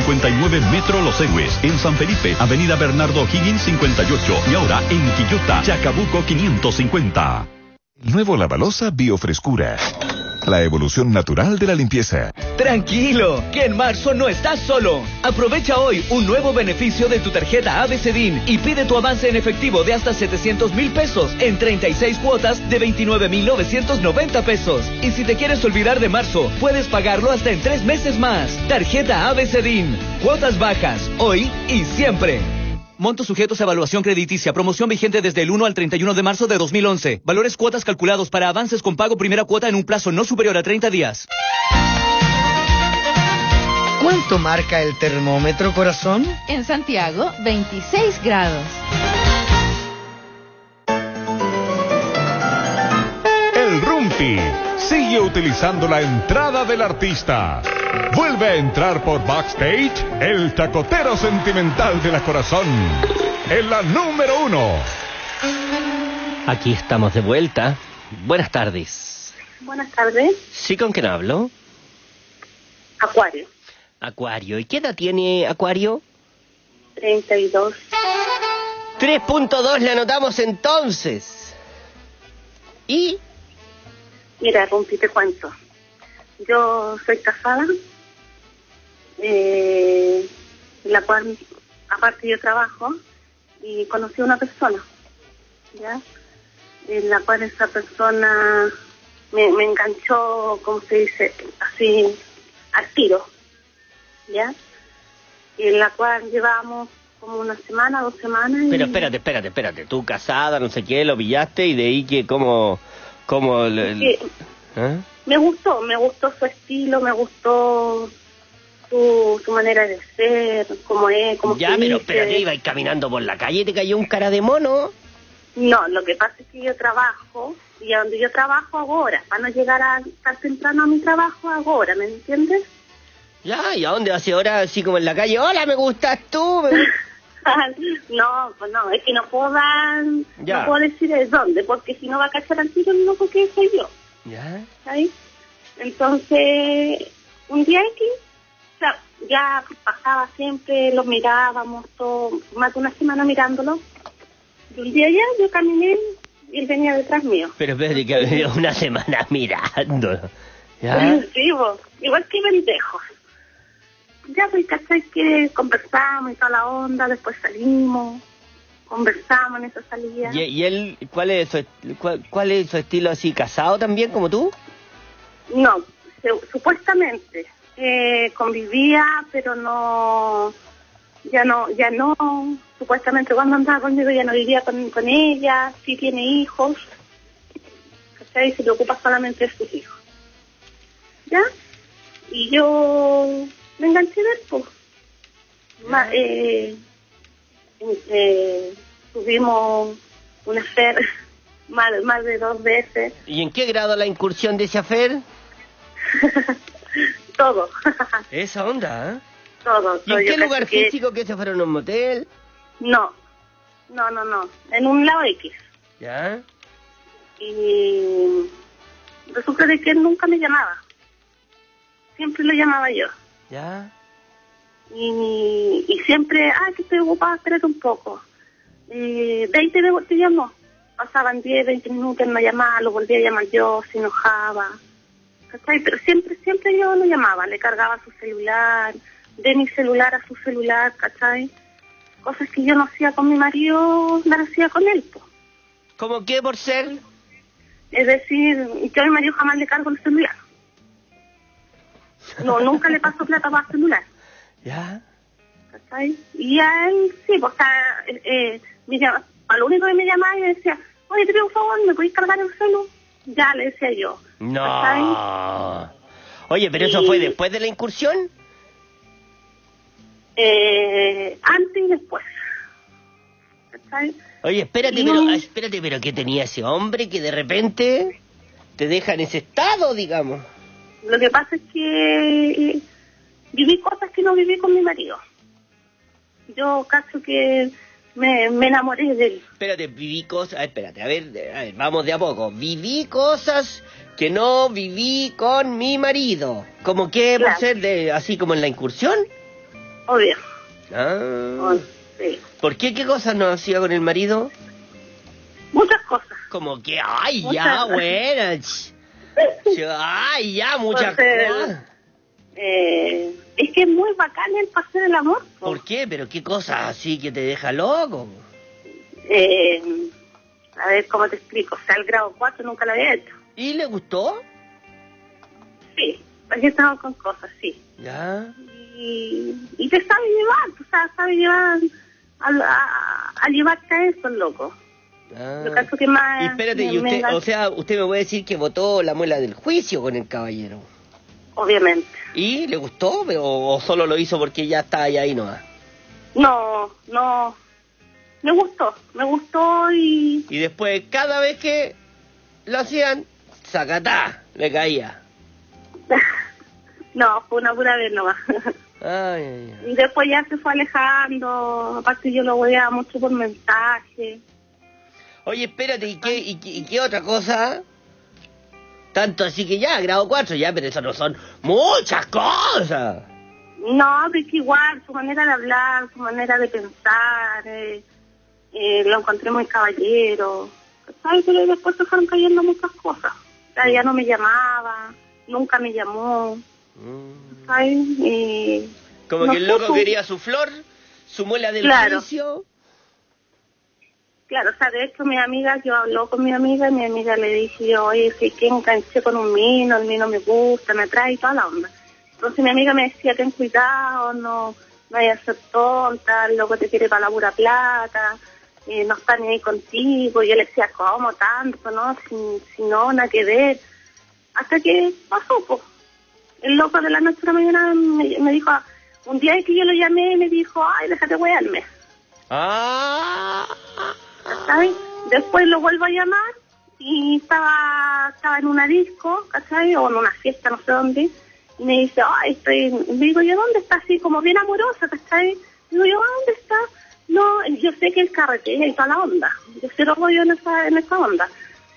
Speaker 16: 1859 Metro Los Héroes. En San Felipe, Avenida Bernardo Higgins 58. Y ahora en Quillota, Chacabuco 550.
Speaker 5: Nuevo Lavalosa Biofrescura. La evolución natural de la limpieza.
Speaker 17: Tranquilo, que en marzo no estás solo. Aprovecha hoy un nuevo beneficio de tu tarjeta ABCDIN y pide tu avance en efectivo de hasta 700 mil pesos en 36 cuotas de 29 mil 990 pesos. Y si te quieres olvidar de marzo, puedes pagarlo hasta en tres meses más. Tarjeta ABCDIN. Cuotas bajas, hoy y siempre. Montos sujetos a evaluación crediticia. Promoción vigente desde el 1 al 31 de marzo de 2011. Valores cuotas calculados para avances con pago primera cuota en un plazo no superior a 30 días.
Speaker 18: ¿Cuánto marca el termómetro, corazón?
Speaker 19: En Santiago, 26 grados.
Speaker 5: El Rumpi sigue utilizando la entrada del artista. Vuelve a entrar por backstage el tacotero sentimental de la corazón. En la número uno.
Speaker 1: Aquí estamos de vuelta. Buenas tardes.
Speaker 20: Buenas tardes.
Speaker 1: ¿Sí con quién hablo?
Speaker 20: Acuario.
Speaker 1: Acuario. ¿Y qué edad tiene Acuario?
Speaker 20: 32.
Speaker 1: 3.2 le anotamos entonces. ¿Y?
Speaker 20: Mira, Rumpi, te cuento. Yo soy casada, eh, en la cual, aparte yo trabajo, y conocí a una persona, ¿ya? En la cual esa persona me, me enganchó, como se dice, así, al tiro, ¿ya? Y en la cual llevamos como una semana, dos semanas. y-
Speaker 1: Pero espérate, espérate, espérate. Tú casada, no sé qué, lo pillaste y de ahí que como... como el- el-
Speaker 20: Sí,
Speaker 1: ¿eh?
Speaker 20: me gustó, me gustó su estilo, me gustó su, su manera de ser, cómo es, cómo
Speaker 1: Ya, pero
Speaker 20: dice.
Speaker 1: espérate, iba caminando por la calle y te cayó un cara de mono.
Speaker 20: No, lo que pasa es que yo trabajo y a donde yo trabajo hago horas. Para no llegar a estar temprano a mi trabajo hago horas, ¿me entiendes?
Speaker 1: Ya, ¿y a dónde hace ahora así como en la calle? Hola, me gustas tú. me gu-".
Speaker 20: no, pues no, es que no puedo dar,
Speaker 1: Ya.
Speaker 20: no puedo decir de dónde, porque si no va a cachar al tiro el loco que soy yo,
Speaker 1: Ya.
Speaker 20: ¿sabes? Entonces, un día aquí, o sea, ya pasaba siempre, los mirábamos todo, más de una semana mirándolo. Y un día ya yo caminé y él venía detrás mío.
Speaker 1: Pero espérate que había una semana mirando. ¿Ya?
Speaker 20: Sí, vos, igual que pendejos. Ya, pues, ¿cachai? Que conversamos y toda la onda, después salimos, conversamos en esa salida.
Speaker 1: ¿Y, y él, cuál es, su, cuál, cuál es su estilo así, casado también como tú?
Speaker 20: No, se- supuestamente eh, convivía, pero no, ya no, ya no, supuestamente cuando andaba conmigo ya no vivía con, con ella, sí tiene hijos, ¿cachai? Se preocupa solamente de sus hijos. ¿Ya? Y yo me enganché de pues. Eh, eh, tuvimos una fer más, más de dos veces,
Speaker 1: ¿Y en qué grado la incursión de ese afer?
Speaker 20: todo.
Speaker 1: Esa onda, ¿eh?
Speaker 20: todo.
Speaker 1: ¿Y en qué lugar
Speaker 20: que-
Speaker 1: físico que se fueron a un motel?
Speaker 20: No, no, no, no. En un lado X.
Speaker 1: ¿Ya?
Speaker 20: Y resulta de que él nunca me llamaba. Siempre lo llamaba yo.
Speaker 1: ¿Ya?
Speaker 20: Y, y siempre, ah, que estoy ocupada, espérate un poco. Eh, de ahí te, llamó. Pasaban 10, 20 minutos, me llamaba, lo volvía a llamar yo, se enojaba. ¿Cachai? Pero siempre, siempre yo lo llamaba, le cargaba su celular, de mi celular a su celular, ¿cachai? Cosas que yo no hacía con mi marido, las hacía con él, pues.
Speaker 1: ¿Cómo qué por ser?
Speaker 20: Es decir, yo a mi marido jamás le cargo el celular. No, nunca le paso plata para el celular.
Speaker 1: ¿Ya?
Speaker 20: ¿cachai? Y a él, sí, pues, sea, eh, eh, me llama- a lo único que me llamaba y decía, oye, te pido un favor, ¿me podéis cargar el celu? Ya, le decía yo.
Speaker 1: No. Oye, pero eso fue después de la incursión.
Speaker 20: Eh, antes y después. ¿Cachai?
Speaker 1: Oye, espérate,
Speaker 20: Y
Speaker 1: pero, espérate, pero ¿qué tenía ese hombre que de repente te deja en ese estado, digamos?
Speaker 20: Lo que pasa es que eh, viví cosas que no viví con mi marido. Yo cacho que me, me enamoré de él.
Speaker 1: Espérate, viví cosas, espérate, a ver, a ver, vamos de a poco. Viví cosas que no viví con mi marido. ¿Como que
Speaker 20: Claro.
Speaker 1: ser de, así como en la incursión?
Speaker 20: Obvio.
Speaker 1: Ah.
Speaker 20: Sí.
Speaker 1: ¿Por qué? ¿Qué cosas no hacía con el marido?
Speaker 20: Muchas cosas.
Speaker 1: Como que, ay, ya, buena. Ay, ya, muchas cosas.
Speaker 20: Eh, es que es muy bacán el hacer el amor.
Speaker 1: ¿Por qué? ¿Pero qué cosas así que te deja loco?
Speaker 20: Eh, a ver, ¿cómo te explico? O sea, el grado 4 nunca lo había hecho.
Speaker 1: ¿Y le gustó?
Speaker 20: Sí, aquí estamos con cosas, sí.
Speaker 1: Ya.
Speaker 20: Y, y te sabe llevar, tú sabes, sabe llevar a, a, a llevarte a eso, loco.
Speaker 1: Ah.
Speaker 20: Cacho que más...
Speaker 1: Y espérate,
Speaker 20: me-
Speaker 1: y usted, o sea, usted me puede decir que votó la muela del juicio con el caballero.
Speaker 20: Obviamente.
Speaker 1: ¿Y le gustó? ¿O solo lo hizo porque ya está ahí, ahí nomás?
Speaker 20: No, no. Me gustó, me gustó y...
Speaker 1: Y después, cada vez que lo hacían, sacatá, le caía.
Speaker 20: No, fue una pura vez nomás.
Speaker 1: Ay, ay, ay.
Speaker 20: Y después ya se fue alejando, aparte yo lo veía mucho por mensaje.
Speaker 1: Oye, espérate, ¿y qué, y, qué- y qué otra cosa? Tanto así que ya, grado 4, ya, pero eso no son muchas cosas.
Speaker 20: No, pero es que igual, su manera de hablar, su manera de pensar, eh, eh, lo encontré muy caballero. ¿Sabes? Pero después se fueron cayendo muchas cosas. Sea, ya no me llamaba, nunca me llamó. ¿Sabes? Y
Speaker 1: Como que el loco
Speaker 20: pues,
Speaker 1: quería su flor, su muela del juicio.
Speaker 20: Claro, o sea, de hecho mi amiga, yo habló con mi amiga y mi amiga le dije, oye, si que enganché con un mino, el mino me gusta, me atrae y toda la onda. Entonces mi amiga me decía, ten cuidado, no, no vayas a ser tonta, el loco te quiere para la pura plata, eh, no está ni ahí contigo. Y yo le decía, ¿cómo tanto, no? Si, si no, nada que ver. Hasta que pasó, pues. El loco de la noche a la mañana me, dijo, un día que yo lo llamé, me dijo, ay, déjate wearme.
Speaker 1: Ah.
Speaker 20: Después lo vuelvo a llamar y estaba, estaba en una disco, ¿cachai? O en una fiesta, no sé dónde. Y me dice, ay, estoy... Digo, ¿yo dónde está? Así como bien amorosa, ¿cachai? Digo, ¿yo dónde está? No, yo sé que el carretea y toda la onda. Yo sé lo yo en esa, en esa onda.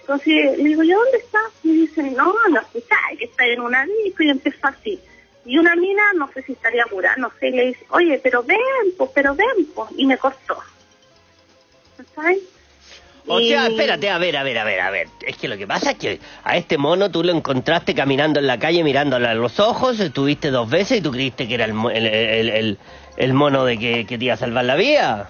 Speaker 20: Entonces le digo, ¿yo dónde está? Y me dicen, no, no que está en una disco y empezó así. Y una mina, no sé si estaría curada, no sé, le dice, oye, pero ven, pues, pero ven, pues, y me cortó.
Speaker 1: O
Speaker 20: Y-
Speaker 1: sea, espérate, a ver, a ver, a ver, a ver. Es que lo que pasa es que a este mono tú lo encontraste caminando en la calle mirándole a los ojos, estuviste dos veces y tú creíste que era el, el, el, el- el mono de que, que te iba a salvar la vida.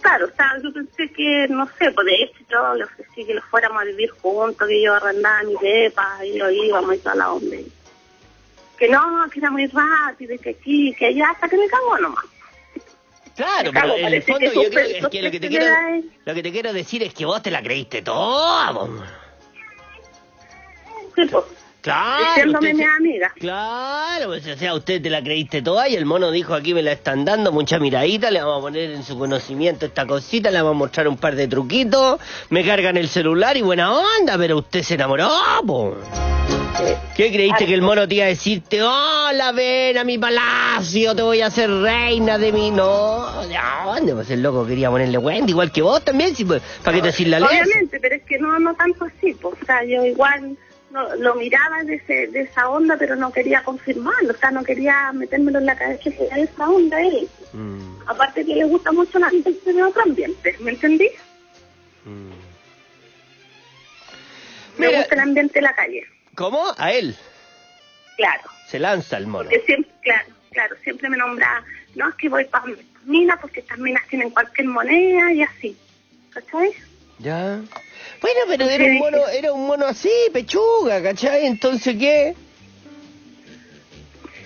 Speaker 20: Claro, o sea, yo pensé que, no sé, pues de hecho yo le ofrecí que lo fuéramos a vivir juntos, que yo arrendaba mi depa y lo íbamos y toda la onda. Que no, que era muy rápido y que aquí, que allá, hasta que me cagó nomás.
Speaker 1: Claro, pero en el fondo yo creo es que lo que te quiero lo que te quiero decir es que vos te la creíste toda. vos.
Speaker 20: Sí, pues,
Speaker 1: Claro. usted
Speaker 20: mi amiga.
Speaker 1: Claro, pues, o sea, usted te la creíste toda y el mono dijo aquí me la están dando, mucha miradita, le vamos a poner en su conocimiento esta cosita, le vamos a mostrar un par de truquitos, me cargan el celular y buena onda, pero usted se enamoró. ¿Qué creíste que el mono te iba a decirte, hola, ven a mi palacio, te voy a hacer reina de mí? No, ¿de dónde? Pues el loco quería ponerle Wendy, igual que vos también, si, pues, para que te decir la ley.
Speaker 20: Obviamente, pero es que no, no tanto así, pues, o sea, yo igual no, lo miraba de, ese, de esa onda, pero no quería confirmarlo, o sea, no quería metérmelo en la cabeza que era de esa onda él. Aparte que le gusta mucho la gente de otro ambiente, ¿me entendí? Me
Speaker 1: Mira-
Speaker 20: gusta el ambiente de la calle,
Speaker 1: ¿Cómo? A él.
Speaker 20: claro.
Speaker 1: Se lanza el mono.
Speaker 20: Porque siempre, claro, claro, siempre me nombra, no, es que voy para minas porque estas minas tienen cualquier moneda y así. ¿Cachai?
Speaker 1: Ya. Bueno, pero era un mono, era un mono así, pechuga, ¿cachai? Entonces, ¿qué?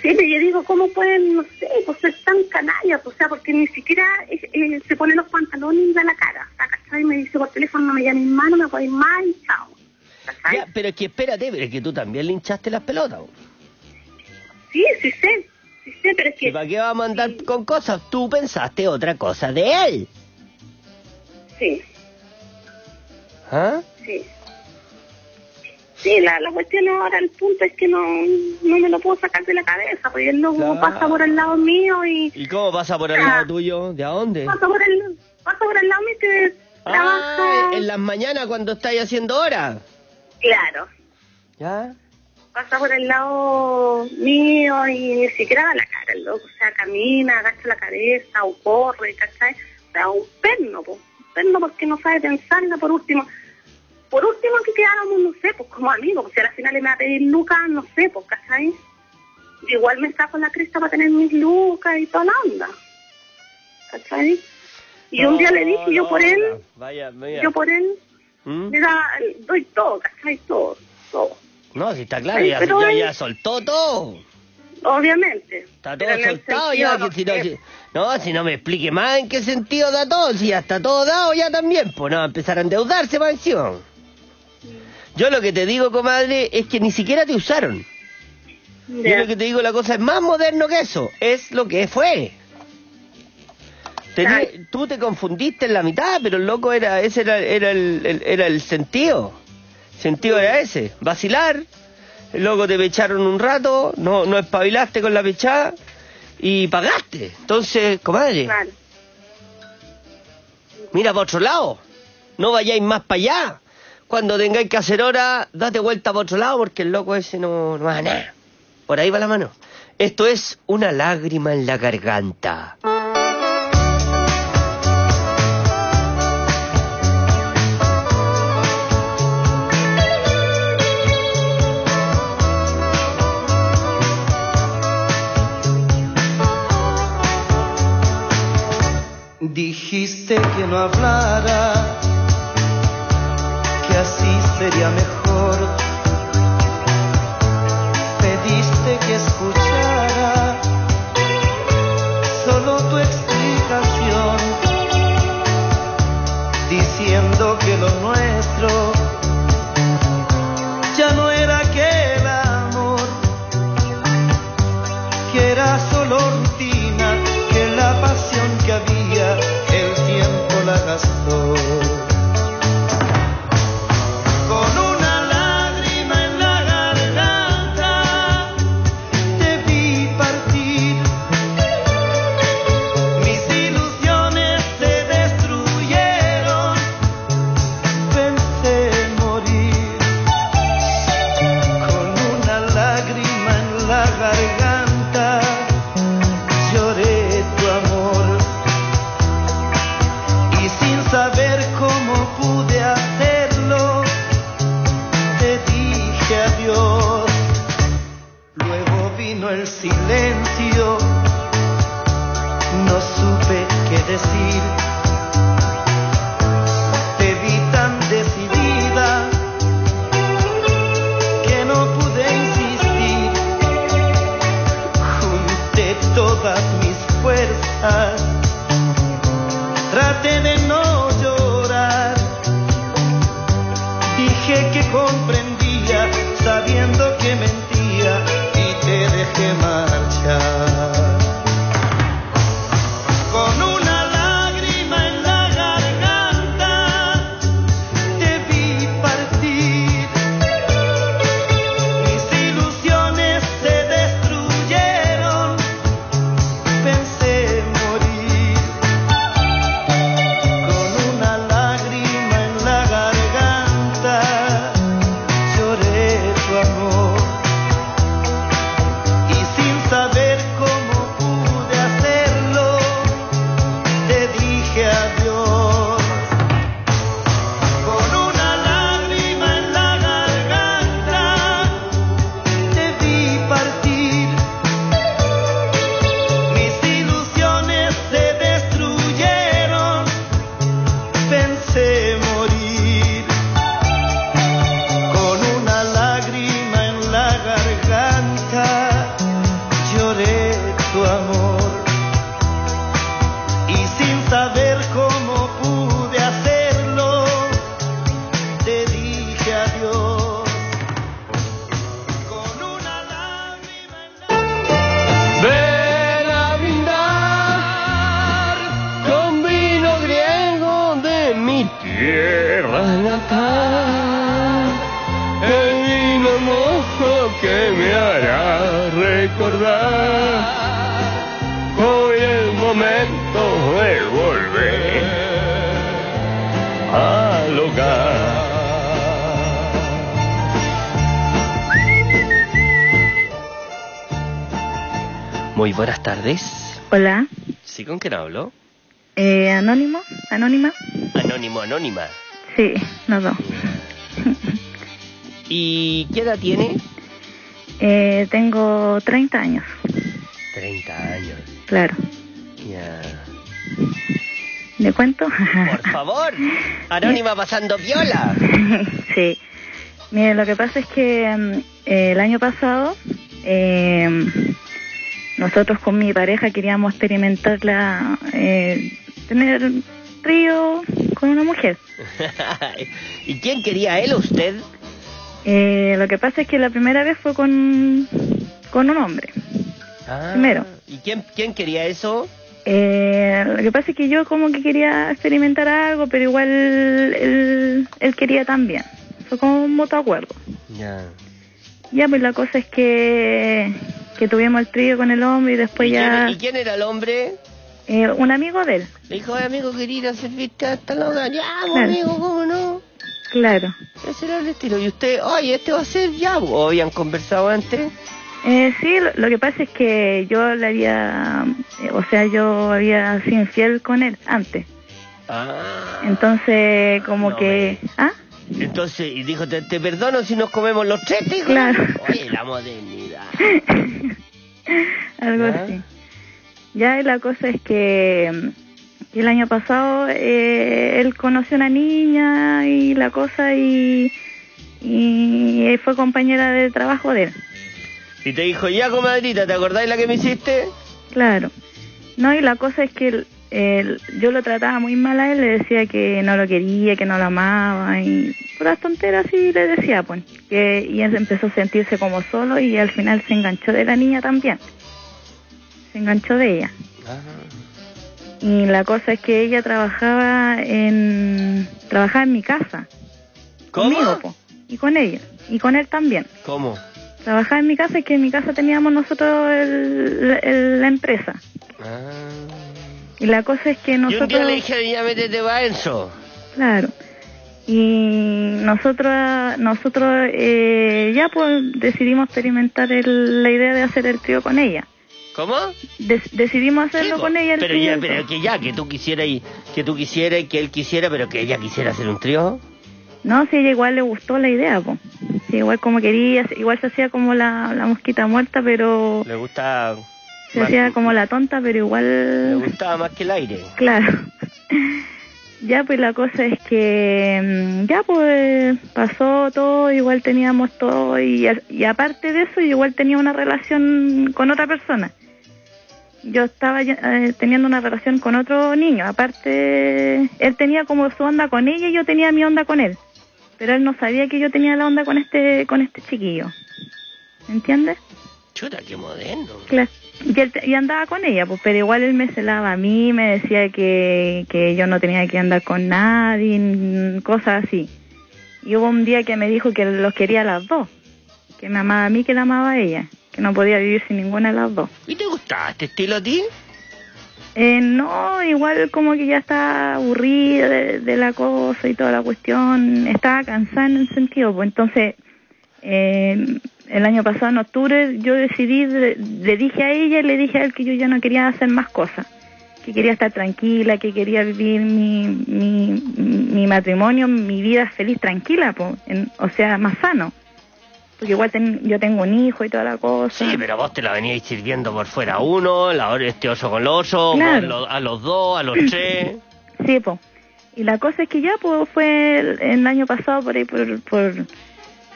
Speaker 20: Sí, pero yo digo, ¿cómo pueden, no sé, pues ser tan canallas? O sea, porque ni siquiera eh, eh, se pone los pantalones y da la cara. O sea, ¿cachai? Me dice por teléfono, no me llames mano, me voy mal y chao.
Speaker 1: Ya, pero es que espérate, pero es que tú también le hinchaste las pelotas.
Speaker 20: Sí, sí sé, sí sé, pero es
Speaker 1: ¿Y
Speaker 20: que...
Speaker 1: para qué vamos a andar con cosas? Tú pensaste otra cosa de él.
Speaker 20: Sí,
Speaker 1: ¿Ah?
Speaker 20: sí. Sí, la, la cuestión ahora, el punto es que no, no me lo puedo sacar de la cabeza, porque él luego
Speaker 1: Claro.
Speaker 20: pasa por el lado mío y
Speaker 1: ¿Y cómo pasa por el
Speaker 20: Ah.
Speaker 1: lado tuyo? ¿De a dónde?
Speaker 20: pasa por el, pasa por el lado mío que trabaja...
Speaker 1: Ah, en las mañanas cuando estáis haciendo horas.
Speaker 20: Claro.
Speaker 1: ¿Ya?
Speaker 20: pasa por el lado mío y ni siquiera da la cara el loco, o sea, camina, agacha la cabeza o corre, ¿cachai? O sea, un perno, po. un perno porque no sabe pensarla por último. Por último que quedáramos, no sé, pues como amigos, si al final le me va a pedir lucas, no sé, pues, ¿cachai? Igual me saco la cresta para tener mis lucas y toda la onda, ¿cachai? Y un día le dije, yo por él,
Speaker 1: Vaya, mira.
Speaker 20: yo por él,
Speaker 1: ¿Mm?
Speaker 20: le da, doy todo, ¿cachai? Todo, todo.
Speaker 1: No, si está claro,
Speaker 20: Ay,
Speaker 1: ya,
Speaker 20: pero
Speaker 1: ya, ya soltó todo.
Speaker 20: Obviamente.
Speaker 1: Está todo soltado ya. Que si no, si- no, si no me explique más en qué sentido da todo, si ya está todo dado ya también, pues no, va a empezar a endeudarse encima. Yo lo que te digo, comadre, es que ni siquiera te usaron. Yo
Speaker 20: Ya.
Speaker 1: lo que te digo, la cosa es más moderno que eso. Es lo que fue. Tú te confundiste en la mitad, pero el loco era, ese era, era el, el- era el sentido. El sentido era ese, vacilar. El loco te pecharon un rato, no, no espabilaste con la pechada y pagaste. Entonces, comadre, mira para otro lado. No vayáis más para allá. Cuando tengáis que hacer hora, date vuelta para otro lado porque el loco ese no, no haga nada. Por ahí va la mano. Esto es una lágrima en la garganta.
Speaker 7: Dijiste que no hablara, que así sería mejor. Pediste que
Speaker 1: quién hablo?
Speaker 21: eh, anónimo, anónima.
Speaker 1: Anónimo, anónima.
Speaker 21: Sí, los dos.
Speaker 1: ¿Y qué edad tiene?
Speaker 21: Eh, tengo 30 años,
Speaker 1: 30 años.
Speaker 21: claro.
Speaker 1: Ya.
Speaker 21: ¿Le cuento?
Speaker 1: Por favor. Anónima pasando viola.
Speaker 21: sí. Mire, lo que pasa es que mm, eh, el año pasado eh, nosotros con mi pareja queríamos experimentar la, eh, tener trío con una mujer.
Speaker 1: ¿Y quién quería él o usted?
Speaker 21: Eh, lo que pasa es que la primera vez fue con, con un hombre.
Speaker 1: Ah,
Speaker 21: Primero.
Speaker 1: ¿Y quién, quién quería eso?
Speaker 21: Eh, lo que pasa es que yo como que quería experimentar algo, pero igual él, él quería también. Fue como un mutuo acuerdo.
Speaker 1: Ya.
Speaker 21: Ya, pues la cosa es que, que tuvimos el trío con el hombre y después
Speaker 1: ¿Y,
Speaker 21: ya...
Speaker 1: quién, y quién era el hombre?
Speaker 21: eh, un amigo de él,
Speaker 1: Le dijo, "Oye, amigo, a servirte hasta la hogar. Ya,
Speaker 21: Claro.
Speaker 1: amigo, ¿cómo no?
Speaker 21: claro.
Speaker 1: Ese era el estilo. ¿Y usted, oye, este va a ser ya? ¿O habían conversado antes?
Speaker 21: Eh, sí, lo, lo que pasa es que yo le había... eh, o sea, yo había sido infiel con él antes.
Speaker 1: Ah.
Speaker 21: Entonces, como
Speaker 1: No
Speaker 21: que... ¿Ah?
Speaker 1: Entonces, y dijo, te, te perdono si nos comemos los tres, dijo.
Speaker 21: Claro.
Speaker 1: Oye, la modernidad.
Speaker 21: Algo
Speaker 1: ¿Ya?
Speaker 21: así. Ya y la cosa es que, el año pasado eh, él conoció una niña y la cosa y, y fue compañera de trabajo de él.
Speaker 1: Y te dijo, ya, comadrita, ¿te acordáis la que me hiciste?
Speaker 21: Claro. No, y la cosa es que él- yo lo trataba muy mal a él, le decía que no lo quería, que no lo amaba y puras tonteras así le decía, pues. Que, y él empezó a sentirse como solo y al final se enganchó de la niña también. Se enganchó de ella. Y la cosa es que ella trabajaba en trabajaba en mi casa.
Speaker 1: ¿Cómo?
Speaker 21: Conmigo, po, y con ella. Y con él también.
Speaker 1: ¿Cómo?
Speaker 21: Trabajaba en mi casa y que en mi casa teníamos nosotros el- el- la empresa. Y la cosa es que
Speaker 1: un
Speaker 21: nosotros...
Speaker 1: día le dije, ya métete para eso.
Speaker 21: Claro. Y nosotros, nosotros eh, ya pues decidimos experimentar el- la idea de hacer el trío con ella.
Speaker 1: ¿Cómo?
Speaker 21: Decidimos hacerlo con ella el
Speaker 1: Pero
Speaker 21: trío
Speaker 1: ya, pero que ya, que tú quisieras y que tú quisieras y que él quisiera, pero que ella quisiera hacer un trío.
Speaker 21: No, si a ella igual le gustó la idea, pues. Sí, igual como quería, igual se hacía como la, la mosquita muerta, pero
Speaker 1: Le gusta,
Speaker 21: se hacía como la tonta, pero igual...
Speaker 1: gustaba más que el aire.
Speaker 21: Claro. Ya, pues la cosa es que mm, ya pues pasó todo, igual teníamos todo y, y aparte de eso igual tenía una relación con otra persona. Yo estaba eh, teniendo una relación con otro niño, aparte él tenía como su onda con ella y yo tenía mi onda con él. Pero él no sabía que yo tenía la onda con este con este chiquillo. ¿Entiendes?
Speaker 1: Chuta, qué moderno.
Speaker 21: Claro. Y, él y andaba con ella, pues, pero igual él me celaba a mí, me decía que, que yo no tenía que andar con nadie, cosas así. Y hubo un día que me dijo que los quería a las dos, que me amaba a mí, que la amaba a ella, que no podía vivir sin ninguna de las dos.
Speaker 1: ¿Y te gustaba este estilo a ti?
Speaker 21: Eh, no, igual como que ya estaba aburrida de, de la cosa y toda la cuestión, estaba cansada en el sentido, pues entonces eh, el año pasado en octubre yo decidí, le, le dije a ella y le dije a él que yo ya no quería hacer más cosas, que quería estar tranquila, que quería vivir mi, mi, mi matrimonio, mi vida feliz, tranquila, pues, en- o sea, más sano. Porque igual ten- yo tengo un hijo y toda la cosa.
Speaker 1: Sí, pero vos te la veníais sirviendo por fuera a uno, la este oso con los oso,
Speaker 21: Claro.
Speaker 1: con lo- a los dos, a los tres.
Speaker 21: Sí, pues. Y la cosa es que ya pues fue el, el año pasado por ahí por, por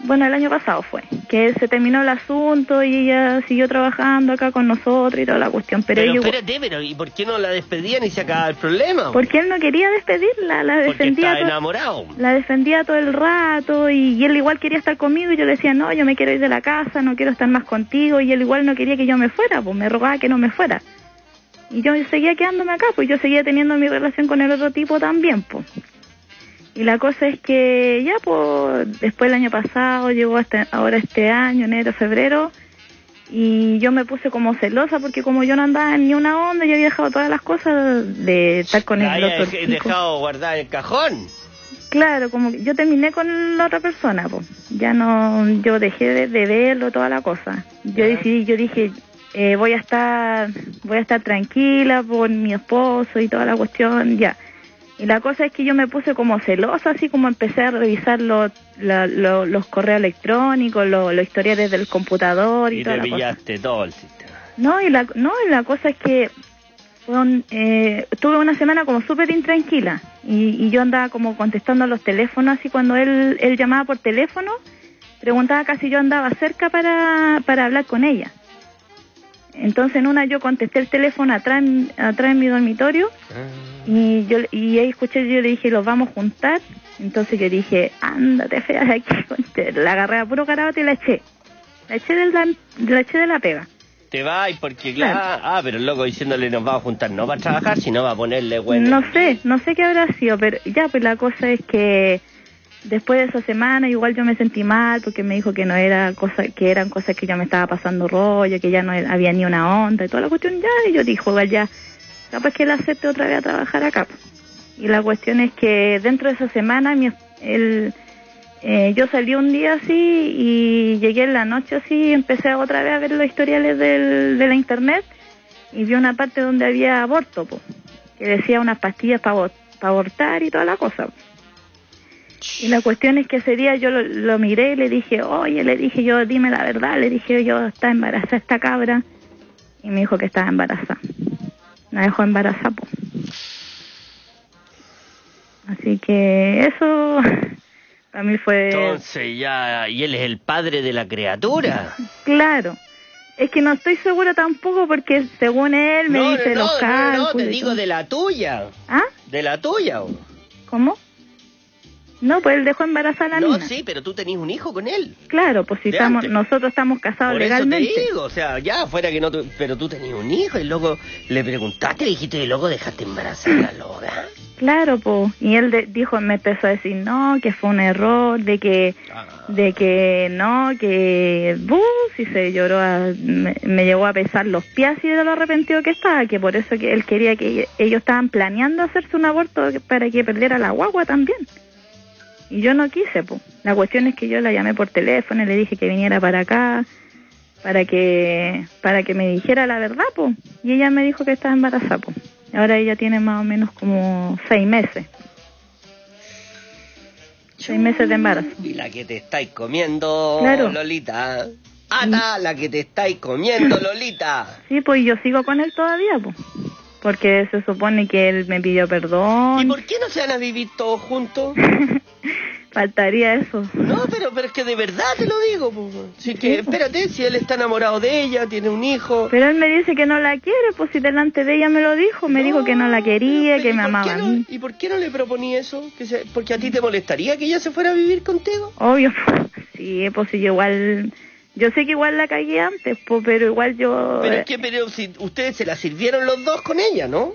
Speaker 21: bueno, el año pasado fue que se terminó el asunto y ella siguió trabajando acá con nosotros y toda la cuestión, pero,
Speaker 1: Pero,
Speaker 21: igual-
Speaker 1: espérate, pero ¿y por qué no la despedían y se acaba el problema?
Speaker 21: porque él no quería despedirla, la
Speaker 1: Porque
Speaker 21: defendía
Speaker 1: está
Speaker 21: to-
Speaker 1: enamorado.
Speaker 21: la defendía todo el rato y, y él igual quería estar conmigo y yo le decía, "No, yo me quiero ir de la casa, no quiero estar más contigo" y él igual no quería que yo me fuera, pues me rogaba que no me fuera. Y yo seguía quedándome acá, pues yo seguía teniendo mi relación con el otro tipo también, pues. Y la cosa es que ya, pues, después del año pasado, llegó hasta ahora este año, enero, febrero, y yo me puse como celosa porque como yo no andaba en ni una onda, yo había dejado todas las cosas de estar con el otro chico.
Speaker 1: dejado guardar el cajón.
Speaker 21: Claro, como que yo terminé con la otra persona, pues. Ya no, yo dejé de, de verlo, toda la cosa. Yo decidí, yo dije, eh, voy a estar, voy a estar tranquila por mi esposo y toda la cuestión, ya. Y la cosa es que yo me puse como celosa, así como empecé a revisar lo- la- lo- los correos electrónicos, lo- los historiales del computador y,
Speaker 1: Y
Speaker 21: toda
Speaker 1: te
Speaker 21: la cosa.
Speaker 1: todo el sistema.
Speaker 21: No, y la, no, y la cosa es que un- eh, tuve una semana como súper intranquila y, y yo andaba como contestando los teléfonos así cuando él, él llamaba por teléfono, preguntaba casi yo andaba cerca para, para hablar con ella. Entonces en una yo contesté el teléfono atrás, en- atrás en mi dormitorio y yo y ahí escuché, yo le dije, los vamos a juntar. Entonces yo dije, ándate fea de aquí. conche". La agarré a puro carabote y la eché. La eché de la, la eché de la pega.
Speaker 1: Te va y porque, claro. Ah, pero el loco diciéndole nos vamos a juntar no para trabajar, sino va a ponerle bueno.
Speaker 21: No sé, no sé qué habrá sido, pero ya, pues la cosa es que después de esa semana igual yo me sentí mal porque me dijo que no era cosa, que eran cosas que yo me estaba pasando rollo, que ya no había ni una onda y toda la cuestión ya, y yo dije, igual ya, capaz que él acepte otra vez a trabajar acá. Y la cuestión es que dentro de esa semana mi, él, eh, yo salí un día así y llegué en la noche así y empecé otra vez a ver los historiales del, de la internet y vi una parte donde había aborto, po, que decía unas pastillas para abortar y toda la cosa. Y la cuestión es que ese día yo lo, lo miré y le dije, oye, le dije yo, dime la verdad, le dije yo, está embarazada esta cabra. Y me dijo que estaba embarazada. La dejó embarazada, po. Así que eso para mí fue...
Speaker 1: Entonces ya, y él es el padre de la criatura.
Speaker 21: Claro. Es que no estoy segura tampoco porque según él me
Speaker 1: no,
Speaker 21: dice
Speaker 1: no,
Speaker 21: los
Speaker 1: no, no, te digo de la tuya.
Speaker 21: ¿Ah?
Speaker 1: De la tuya.
Speaker 21: ¿Cómo? No, pues él dejó embarazada a la
Speaker 1: No, sí, pero tú tenías un hijo con él.
Speaker 21: Claro, pues si estamos,
Speaker 1: antes.
Speaker 21: nosotros estamos casados
Speaker 1: Por eso
Speaker 21: legalmente.
Speaker 1: te digo, o sea, ya fuera que no, tu- pero tú tenías un hijo y luego le preguntaste, le dijiste y luego dejaste embarazada a la loca.
Speaker 21: Claro, pues. Y él de- dijo, me empezó a decir no, que fue un error, de que, de que no, que, bus, y se lloró, a- me, me llegó a pesar los pies y de lo arrepentido que estaba, que por eso que él quería que ellos estaban planeando hacerse un aborto para que perdiera la guagua también. Y yo no quise, pues. La cuestión es que yo la llamé por teléfono y le dije que viniera para acá, para que, para que me dijera la verdad, pues. Y ella me dijo que estaba embarazada, pues. Ahora ella tiene más o menos como seis meses. Seis meses de embarazo.
Speaker 1: Y la que te estáis comiendo,
Speaker 21: Claro.
Speaker 1: Lolita. Ata, la que te estáis comiendo, Lolita.
Speaker 21: Sí, pues yo sigo con él todavía, pues. Porque se supone que él me pidió perdón.
Speaker 1: ¿Y por qué no se van a vivir todos juntos?
Speaker 21: Faltaría eso.
Speaker 1: No, pero, pero es que de verdad te lo digo. po. Si es que, espérate, si él está enamorado de ella, tiene un hijo.
Speaker 21: Pero él me dice que no la quiere, pues si delante de ella me lo dijo, me dijo que no la quería, que me amaba a mí.
Speaker 1: ¿Y por qué no le proponí eso? Que se- porque a ti te molestaría que ella se fuera a vivir contigo.
Speaker 21: Obvio, sí, pues si yo igual, yo sé que igual la cagué antes, pues, pero igual yo...
Speaker 1: Pero es que, pero si ustedes se la sirvieron los dos con ella, ¿no?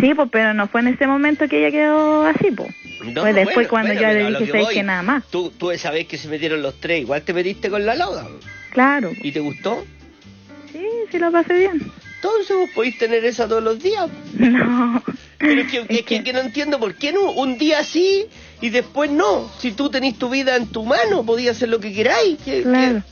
Speaker 21: Sí, pues, pero no fue en ese momento que ella quedó así, pues.
Speaker 1: No,
Speaker 21: Fue después
Speaker 1: bueno,
Speaker 21: cuando
Speaker 1: bueno,
Speaker 21: ya
Speaker 1: pero
Speaker 21: le dije,
Speaker 1: que
Speaker 21: ¿sabes
Speaker 1: voy,
Speaker 21: que nada más?
Speaker 1: Tú, tú esa vez que se metieron los tres, igual te metiste con la loga.
Speaker 21: Claro.
Speaker 1: ¿Y te gustó?
Speaker 21: Sí, sí lo pasé bien.
Speaker 1: Entonces vos podéis tener esa todos los días.
Speaker 21: No.
Speaker 1: Pero es que, es que, que no entiendo por qué no, un día sí y después no. Si tú tenés tu vida en tu mano, podías hacer lo que queráis. ¿Qué-
Speaker 21: Claro.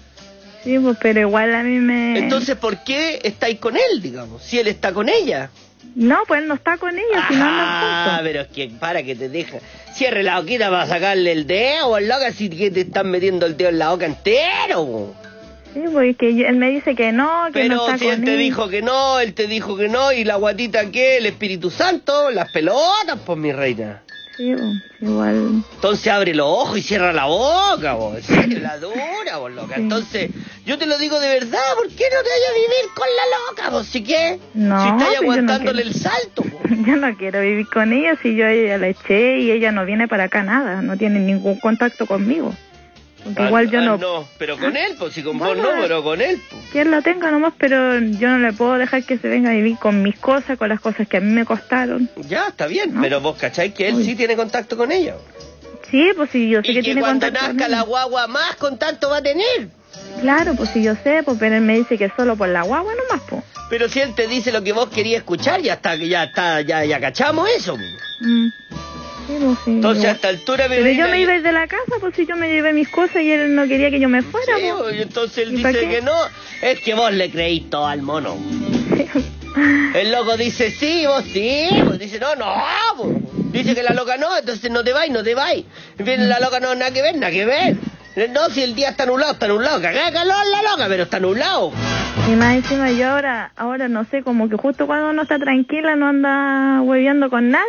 Speaker 21: Sí, pues, pero igual a mí me...
Speaker 1: Entonces, ¿por qué estáis con él, digamos? Si él está con ella.
Speaker 21: No, pues él no está con ella, si no
Speaker 1: Ah, pero es que para que te deja. Cierre la boquita para sacarle el dedo, loca, si que te están metiendo el dedo en la boca entero.
Speaker 21: Sí, pues que yo- él me dice que no, que
Speaker 1: Pero
Speaker 21: no está
Speaker 1: si
Speaker 21: con
Speaker 1: él te
Speaker 21: ella.
Speaker 1: dijo que no, él te dijo que no, y la guatita que, el Espíritu Santo, las pelotas, pues mi reina.
Speaker 21: Sí, igual...
Speaker 1: Entonces abre los ojos y cierra la boca, vos. La dura, vos, loca. Entonces, yo te lo digo de verdad, ¿por qué no te vayas a vivir con la loca, vos? ¿Sí qué?
Speaker 21: No,
Speaker 1: si estás
Speaker 21: pues no
Speaker 1: aguantándole el salto,
Speaker 21: Yo no quiero vivir con ella si yo a ella la eché y ella no viene para acá nada, no tiene ningún contacto conmigo. Igual yo
Speaker 1: Ah,
Speaker 21: no...
Speaker 1: pero con él, pues si con vos no, pero con él, pues.
Speaker 21: Que él la tenga nomás, pero yo no le puedo dejar que se venga a vivir con mis cosas, con las cosas que a mí me costaron.
Speaker 1: Ya, está bien, pero vos cacháis que él sí tiene contacto con ella.
Speaker 21: Sí, pues si yo sé
Speaker 1: Y
Speaker 21: que,
Speaker 1: que
Speaker 21: tiene
Speaker 1: cuando
Speaker 21: contacto
Speaker 1: nazca
Speaker 21: con
Speaker 1: la
Speaker 21: él.
Speaker 1: guagua más contacto va a tener.
Speaker 21: Claro, pues si yo sé, pues pero él me dice que solo por la guagua nomás, pues.
Speaker 1: Pero si él te dice lo que vos querías escuchar, ya está, ya está, ya, ya cachamos eso.
Speaker 21: Mm. Sí.
Speaker 1: Entonces
Speaker 21: yo-
Speaker 1: a esta altura
Speaker 21: Pero yo me iba a ir de la casa, pues si yo me llevé mis cosas y él no quería que yo me fuera,
Speaker 1: Sí,
Speaker 21: pues.
Speaker 1: y entonces él
Speaker 21: ¿Y pa'
Speaker 1: dice que no, es que vos le creís todo al mono. El loco dice sí, vos sí, pues dice no, no, pues. dice que la loca no, entonces no te vais, no te vais. Viene la loca, no, nada que ver, nada que ver. No, si el día está nublado, está nublado, cagá calor la loca, pero está nublado.
Speaker 21: Y más encima yo ahora, ahora no sé, como que justo cuando uno está tranquila, no anda hueveando con nadie,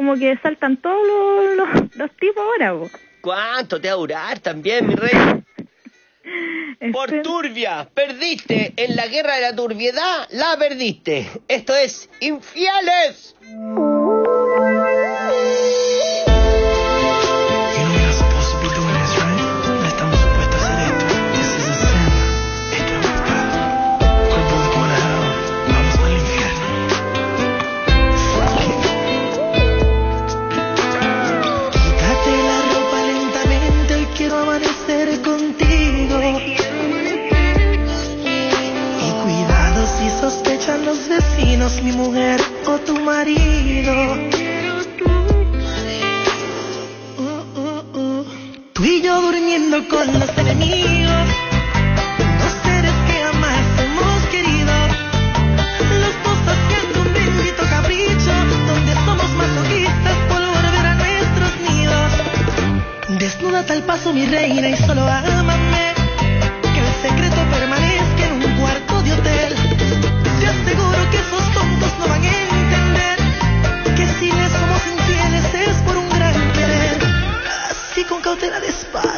Speaker 21: como que saltan todos los, los, los tipos ahora, pues.
Speaker 1: ¿Cuánto te va a durar también, mi rey? Por turbia, perdiste en la guerra de la turbiedad, la perdiste. Esto es Infieles.
Speaker 22: Mi mujer o tu marido. Uh, uh, uh. Tú y yo durmiendo con los enemigos, dos seres que jamás hemos querido. Los dos haciendo un bendito capricho, donde somos masoquistas por volver a nuestros nidos. Desnúdate al paso, mi reina, y solo ámame. Así con cautela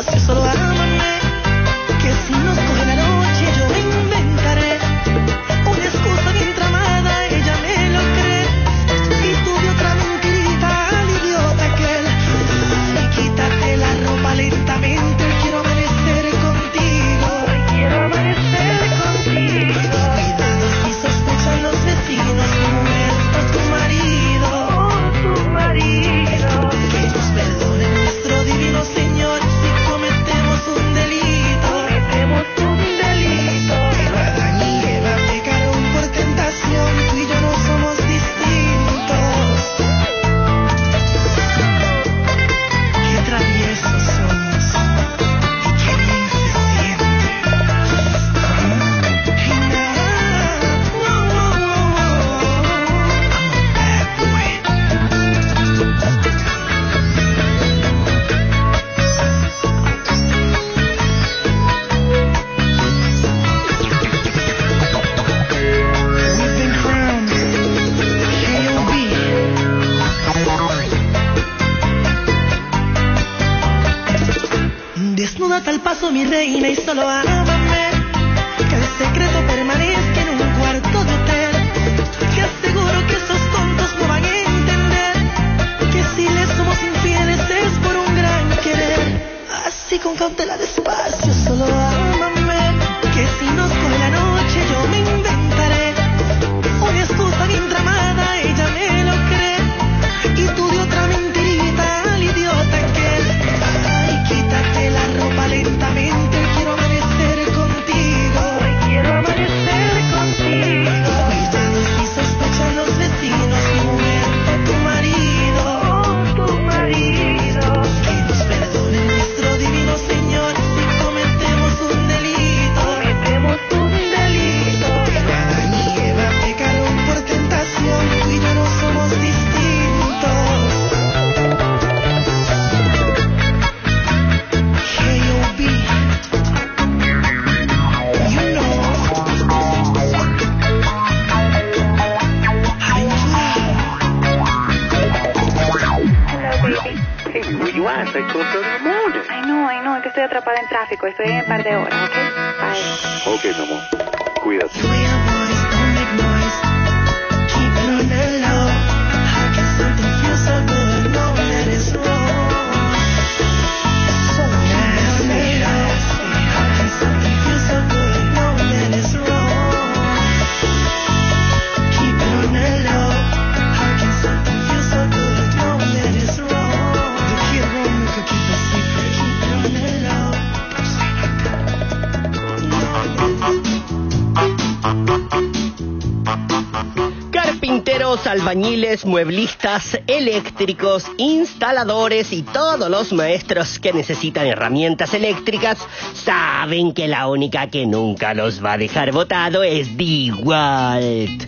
Speaker 1: albañiles, mueblistas, eléctricos, instaladores y todos los maestros que necesitan herramientas eléctricas saben que la única que nunca los va a dejar votado es DeWalt.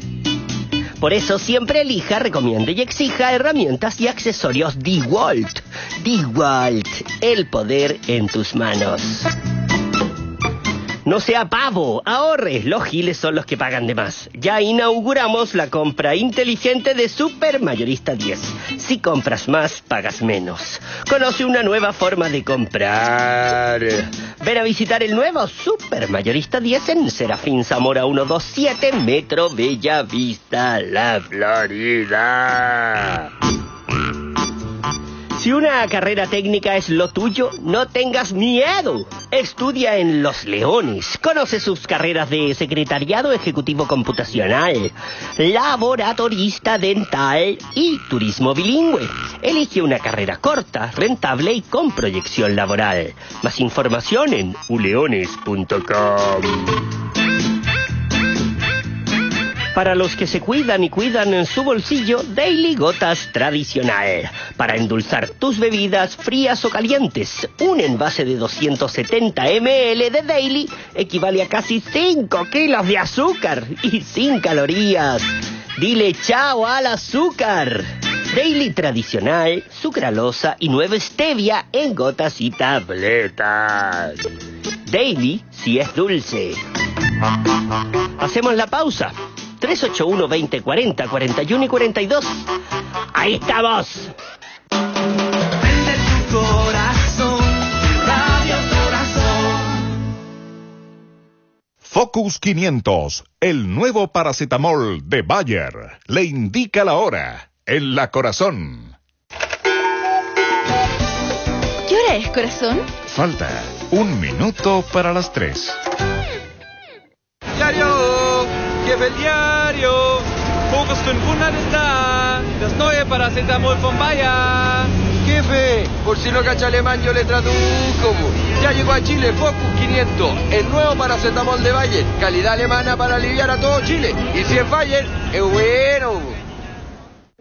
Speaker 1: Por eso siempre elija, recomiende y exija herramientas y accesorios DeWalt. DeWalt, el poder en tus manos. No sea pavo, ahorre. Los giles son los que pagan de más. Ya inauguramos la compra inteligente de Super Mayorista 10. Si compras más, pagas menos. Conoce una nueva forma de comprar. Ven a visitar el nuevo Super Mayorista 10 en Serafín Zamora 127, Metro Bella Vista, La Florida. Si una carrera técnica es lo tuyo, no tengas miedo. Estudia en Los Leones. Conoce sus carreras de secretariado ejecutivo computacional, laboratorista dental y turismo bilingüe. Elige una carrera corta, rentable y con proyección laboral. Más información en uleones.com. Para los que se cuidan y cuidan en su bolsillo, Daily Gotas Tradicional. Para endulzar tus bebidas frías o calientes, un envase de 270 ml de Daily equivale a casi 5 kilos de azúcar y sin calorías. Dile chao al azúcar. Daily Tradicional, sucralosa y nueva stevia en gotas y tabletas. Daily si es dulce. Hacemos la pausa. 381 20 40 41 y 42. Ahí estamos.
Speaker 7: Corazón, Radio Corazón.
Speaker 5: Focus 500, el nuevo paracetamol de Bayer, le indica la hora en la corazón.
Speaker 19: ¿Qué hora es, corazón?
Speaker 5: Falta un minuto para las 3.
Speaker 9: Diario, gebe el diario. Fokusstund Wundert está. Das neue Paracetamol von Bayer.
Speaker 23: Jefe, por si no cacha alemán yo le traduzco. Ya llegó a Chile Focus 500, el nuevo paracetamol de Bayer, calidad alemana para aliviar a todo Chile. Y si es Bayer, es bueno.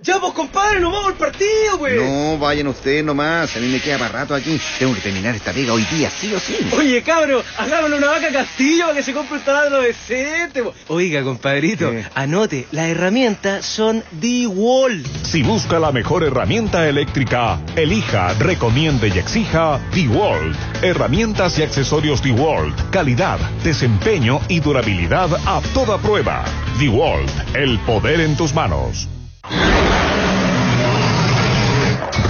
Speaker 9: Ya, pues, compadre, nos vamos al partido, pues.
Speaker 10: No, vayan ustedes nomás. A mí me queda para rato aquí. Tengo que terminar esta pega hoy día, sí o sí.
Speaker 9: Oye, cabro, hagámosle una vaca castillo para que se compre un taladro decente. po. Oiga, compadrito, anote, las herramientas son DeWalt.
Speaker 5: Si busca la mejor herramienta eléctrica, elija, recomiende y exija DeWalt. Herramientas y accesorios DeWalt. Calidad, desempeño y durabilidad a toda prueba. DeWalt, el poder en tus manos.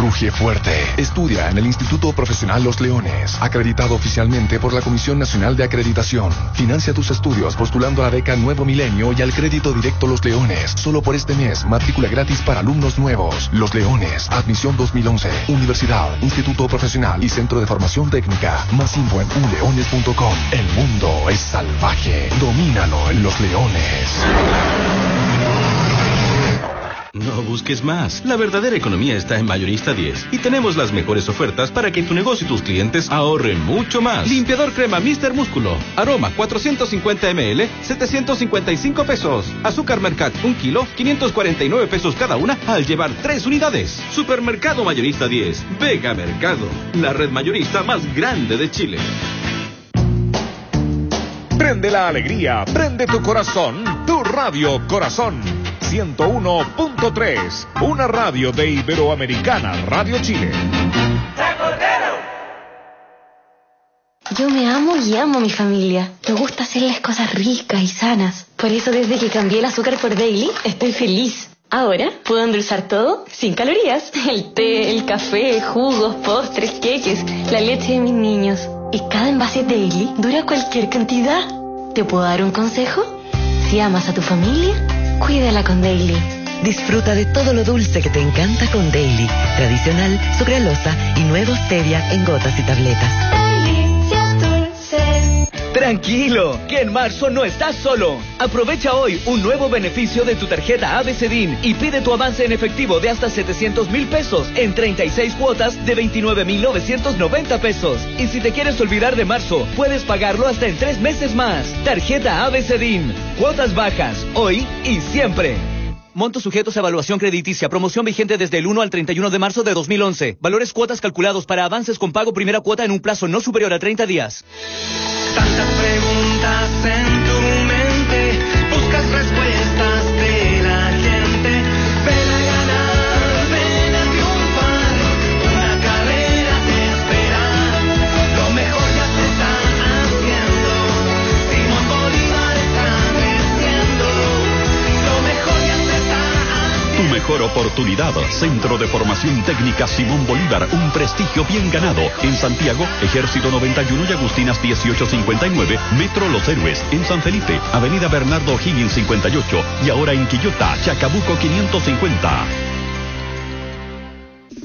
Speaker 12: Ruge fuerte. Estudia en el Instituto Profesional Los Leones, acreditado oficialmente por la Comisión Nacional de Acreditación. Financia tus estudios postulando a la beca Nuevo Milenio y al crédito directo Los Leones. Solo por este mes, matrícula gratis para alumnos nuevos. Los Leones, admisión 2011. Universidad, Instituto Profesional y Centro de Formación Técnica. Más info en uleones.com. El mundo es salvaje. Domínalo en Los Leones.
Speaker 11: No busques más. La verdadera economía está en Mayorista 10 y tenemos las mejores ofertas para que tu negocio y tus clientes ahorren mucho más. Limpiador crema Mr. Músculo. Aroma 450 ml, 755 pesos. Azúcar Mercat 1 kilo, 549 pesos cada una al llevar 3 unidades. Supermercado Mayorista 10. Vega Mercado. La red mayorista más grande de Chile.
Speaker 5: Prende la alegría, prende tu corazón, tu radio corazón. 101.3, una radio de Iberoamericana Radio Chile.
Speaker 13: Yo me amo y amo a mi familia. Me gusta hacerles cosas ricas y sanas. Por eso desde que cambié el azúcar por Daily, estoy feliz. Ahora puedo endulzar todo sin calorías. El té, el café, jugos, postres, queques, la leche de mis niños. Y cada envase Daily dura cualquier cantidad. ¿Te puedo dar un consejo? Si amas a tu familia, cuídala con Daily.
Speaker 24: Disfruta de todo lo dulce que te encanta con Daily, tradicional, sucralosa y nuevo stevia en gotas y tabletas.
Speaker 17: Tranquilo, que en marzo no estás solo. Aprovecha hoy un nuevo beneficio de tu tarjeta ABCDIN y pide tu avance en efectivo de hasta 700 mil pesos en 36 cuotas de 29 mil 990 pesos. Y si te quieres olvidar de marzo, puedes pagarlo hasta en tres meses más. Tarjeta ABCDIN. Cuotas bajas, hoy y siempre. Montos sujetos a evaluación crediticia. Promoción vigente desde el 1 al 31 de marzo de 2011. Valores cuotas calculados para avances con pago primera cuota en un plazo no superior a 30 días.
Speaker 7: Tantas preguntas en mejor
Speaker 16: oportunidad. Centro de Formación Técnica Simón Bolívar. Un prestigio bien ganado. En Santiago, Ejército 91 y Agustinas 1859. Metro Los Héroes. En San Felipe, Avenida Bernardo Higgins 58. Y ahora en Quillota, Chacabuco 550.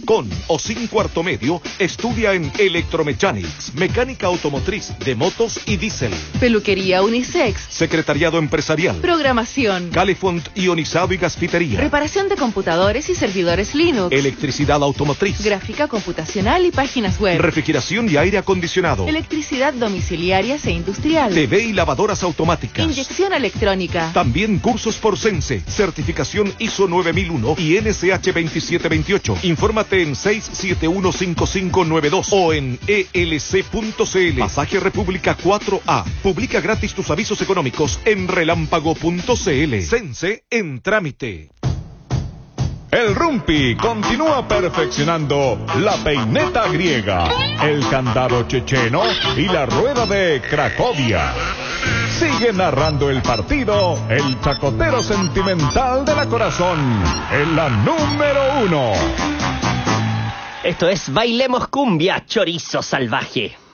Speaker 25: Con o sin cuarto medio, estudia en Electromechanics, mecánica automotriz de motos y diésel,
Speaker 19: Peluquería unisex.
Speaker 25: secretariado empresarial,
Speaker 19: Programación.
Speaker 25: Califont ionizado y gasfitería,
Speaker 19: Reparación de computadores y servidores Linux.
Speaker 25: electricidad automotriz,
Speaker 19: Gráfica computacional y páginas web.
Speaker 25: refrigeración y aire acondicionado,
Speaker 19: Electricidad domiciliarias e industrial.
Speaker 25: TV y lavadoras automáticas.
Speaker 19: Inyección electrónica.
Speaker 25: También cursos por Sense, certificación ISO 9001 y NSH 2728. Infórmate en 6715592 o en elc.cl. Pasaje República 4A. Publica gratis tus avisos económicos en relámpago.cl. Sense en trámite. El Rumpi continúa perfeccionando la peineta griega, el candado checheno y la rueda de Cracovia. Sigue narrando el partido el chacotero sentimental de la corazón, en la número uno.
Speaker 1: Esto es Bailemos Cumbia, chorizo salvaje.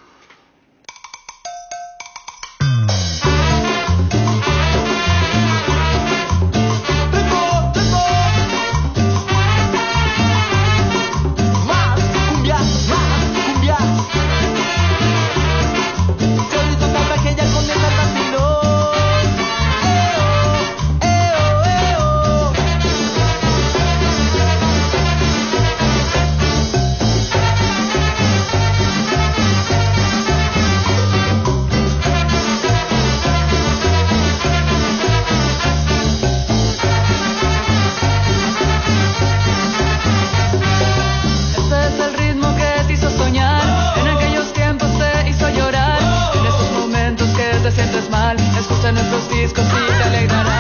Speaker 26: Mal, escucha nuestros discos y te alegrarás.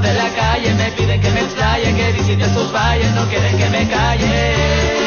Speaker 26: De la calle me piden que me explaye, que visite sus valles, no quieren que me calle.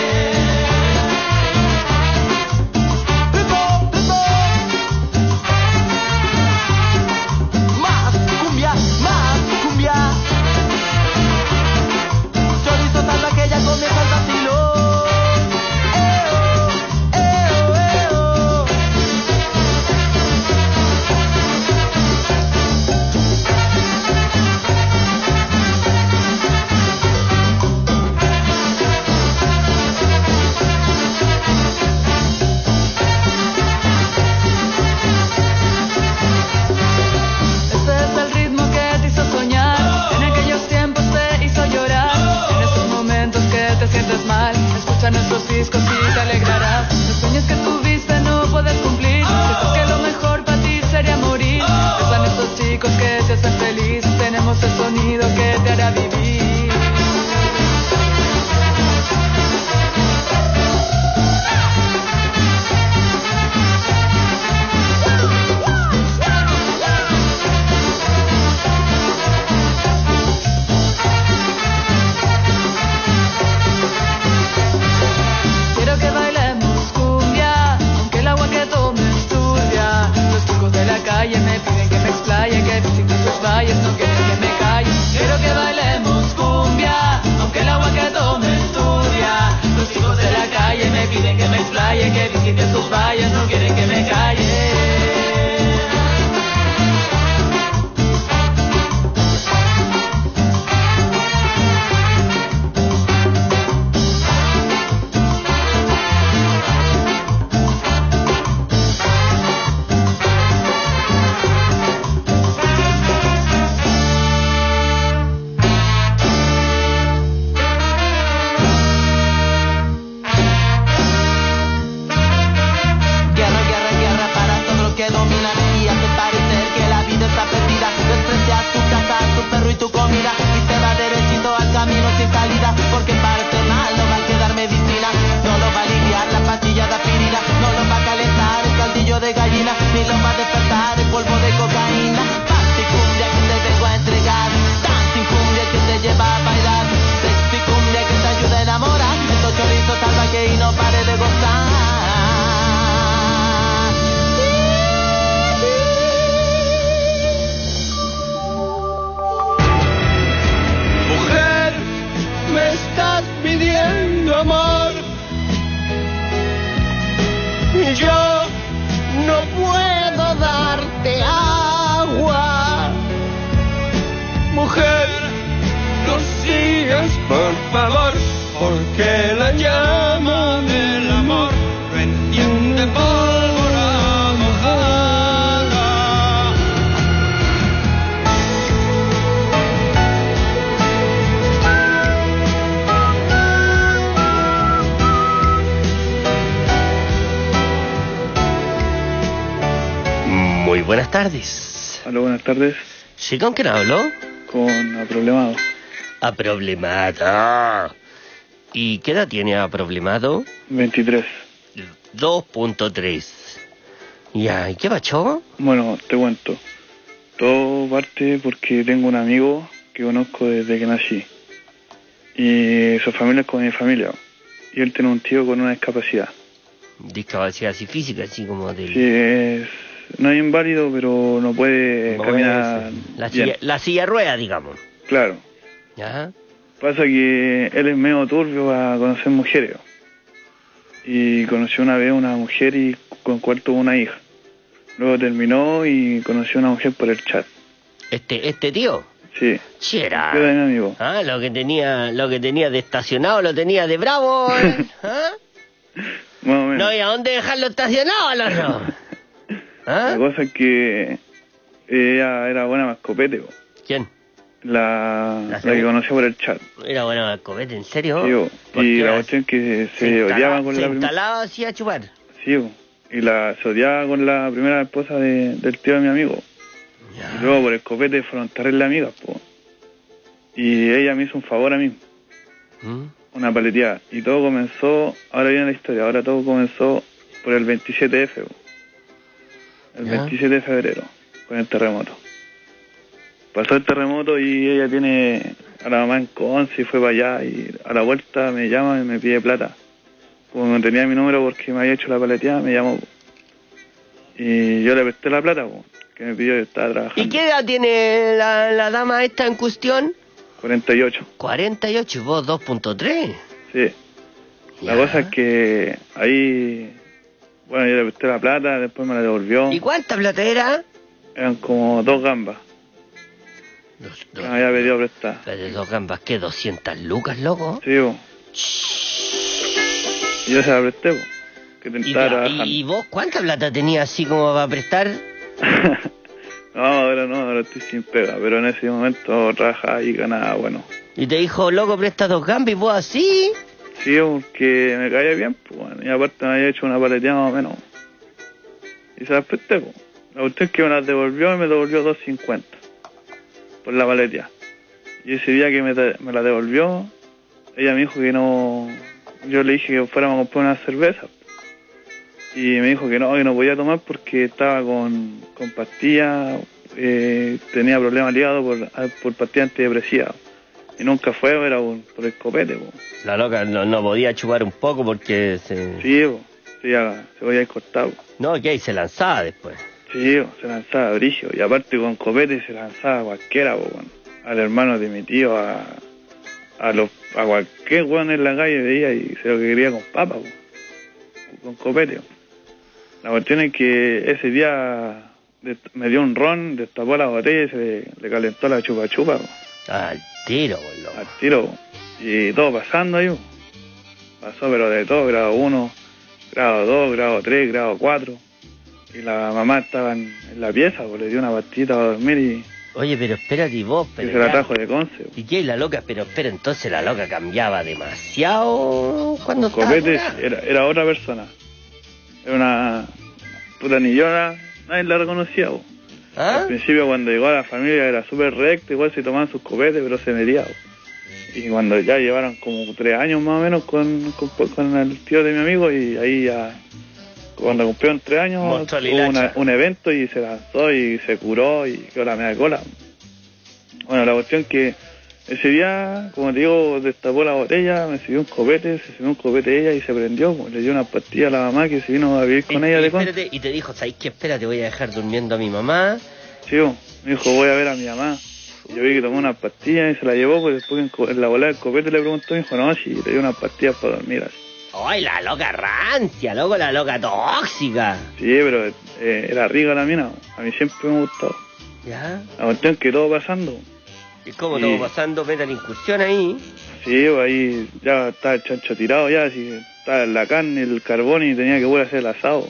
Speaker 1: ¿Sí con quién hablo?
Speaker 27: Con Aproblemado.
Speaker 1: Aproblemado. ¿Y qué edad tiene Aproblemado?
Speaker 27: 23.
Speaker 1: 2.3. Ya, ¿y qué bachó?
Speaker 27: Bueno, te cuento. Todo parte porque tengo un amigo que conozco desde que nací. Y su familia es como mi familia. Y él tiene un tío con una discapacidad.
Speaker 1: Discapacidad así física, así como de...
Speaker 27: Sí, es, no es inválido, pero no puede
Speaker 1: No
Speaker 27: caminar.
Speaker 1: La silla, la silla rueda, digamos.
Speaker 27: Claro.
Speaker 1: ¿Ya?
Speaker 27: Pasa que él es medio turbio a conocer mujeres. Y conoció una vez una mujer y con cual tuvo una hija. Luego terminó y conoció una mujer por el chat.
Speaker 1: Este, este tío.
Speaker 27: Sí.
Speaker 1: Chera.
Speaker 27: Amigo.
Speaker 1: Ah, lo que tenía, lo que tenía de estacionado lo tenía de bravo. ¿eh? ¿Ah?
Speaker 27: Más o menos.
Speaker 1: No, ¿y a dónde dejarlo estacionado al otro? ¿Ah?
Speaker 27: La cosa es que ella era buena mascopete. po.
Speaker 1: ¿Quién?
Speaker 27: La, la, que
Speaker 1: segunda.
Speaker 27: conoció por el chat.
Speaker 1: Era bueno copete, ¿en serio?
Speaker 27: Sí, bo.
Speaker 1: ¿Por
Speaker 27: y la cuestión es que se,
Speaker 1: instala-
Speaker 27: odiaba con
Speaker 1: se
Speaker 27: la primera.
Speaker 1: instalaba así a chupar.
Speaker 27: Sí, bo. y la se odiaba con la primera esposa de- del tío de mi amigo. Y luego por el copete fueron terribles amigas, po. Y ella me hizo un favor a mí,
Speaker 1: ¿Mm?
Speaker 27: una paleteada. Y todo comenzó, ahora viene la historia, ahora todo comenzó por el 27F, po. El
Speaker 1: Ya.
Speaker 27: 27 de febrero, con el terremoto. Pasó el terremoto y ella tiene a la mamá en Conce y fue para allá y a la vuelta me llama y me pide plata. Como no tenía mi número porque me había hecho la paleteada, me llamó. Y yo le presté la plata, po, que me pidió, yo estaba trabajando.
Speaker 1: ¿Y qué edad tiene la, la dama esta en cuestión?
Speaker 27: 48,
Speaker 1: 48 y vos 2.3.
Speaker 27: sí. La cosa es que ahí, bueno, yo le presté la plata, después me la devolvió.
Speaker 1: ¿Y cuánta plata era?
Speaker 27: Eran como dos gambas. Que me había pedido prestar.
Speaker 1: Pero de dos gambas, ¿qué? ¿200 lucas, loco?
Speaker 27: Sí. Y yo se la presté, bo, que
Speaker 1: ¿Y, y vos cuánta plata tenías así como para prestar?
Speaker 27: No, ahora no, ahora estoy sin pega, pero en ese momento trabajaba y ganaba, bueno.
Speaker 1: Y te dijo, loco, presta dos gambas y vos así.
Speaker 27: Sí, porque me caía bien, pues, y aparte me había hecho una paleteada más o menos. Y se las pues. La cuestión es que me las devolvió y me devolvió 2.50 por la paleteada. Y ese día que me, me la devolvió, ella me dijo que no... Yo le dije que fuéramos a comprar una cerveza. Y me dijo que no, que no podía tomar porque estaba con, con pastillas, eh, tenía problemas al hígado por, por pastillas antidepresivas. Y nunca fue, era por, por el copete.
Speaker 1: La loca no, no podía chupar un poco porque se...
Speaker 27: Sí, sí, ya se podía ir cortado.
Speaker 1: No, que ahí se lanzaba después.
Speaker 27: Sí, se lanzaba brillo. Y aparte con copete se lanzaba a cualquiera, al hermano de mi tío, a, a, los, a cualquier weón en la calle veía y se lo que quería con papa, con copete. La cuestión es que ese día me dio un ron, destapó la botella y se le, le calentó la chupa chupa.
Speaker 1: Tiro, boludo.
Speaker 27: Al tiro. Y todo pasando ahí. Pasó pero de todo, grado 1, grado 2, grado 3, grado 4. Y la mamá estaba en, en la pieza, pues le dio una pastita para dormir y,
Speaker 1: Oye, pero espérate, y vos,
Speaker 27: y
Speaker 1: pero
Speaker 27: se la trajo de Conce.
Speaker 1: ¿Y qué? La loca, pero espera, entonces la loca cambiaba demasiado cuando estaba
Speaker 27: Copete era, era otra persona. Era una puta ni yo, na- nadie la reconocía. bo.
Speaker 1: ¿Ah?
Speaker 27: Al principio cuando llegó a la familia era súper recta, igual se tomaban sus copetes, pero se metía. bo. Y cuando ya llevaron como tres años más o menos con, con, con el tío de mi amigo y ahí ya, cuando cumplieron tres años, hubo una- un evento y se lanzó y se curó y quedó la media cola. Bueno, la cuestión que ese día, como te digo, destapó la botella, me sirvió un copete, se sirvió un copete ella y se prendió, pues, le dio una pastilla a la mamá que se vino a vivir con
Speaker 1: Y-
Speaker 27: ella
Speaker 1: y
Speaker 27: de
Speaker 1: espérate, y te dijo, ¿sabes qué? Espérate, voy a dejar durmiendo a mi mamá.
Speaker 27: Sí, bo. me dijo, voy a ver a mi mamá. Y yo vi que tomó una pastilla y se la llevó, pues después en, la bola del copete le preguntó, me dijo, no, si le dio unas pastillas para dormir así.
Speaker 1: ¡Ay, la loca rancia, loco, la loca tóxica!
Speaker 27: Sí, pero eh, era rica la mina, a mí siempre me gustó.
Speaker 1: ¿Ya?
Speaker 27: La cuestión que todo pasando.
Speaker 1: ¿Y cómo
Speaker 27: Sí.
Speaker 1: todo pasando? Meta la incursión ahí.
Speaker 27: Sí, ahí ya estaba el chancho tirado ya, así estaba la carne, el carbón y tenía que volver a hacer el asado.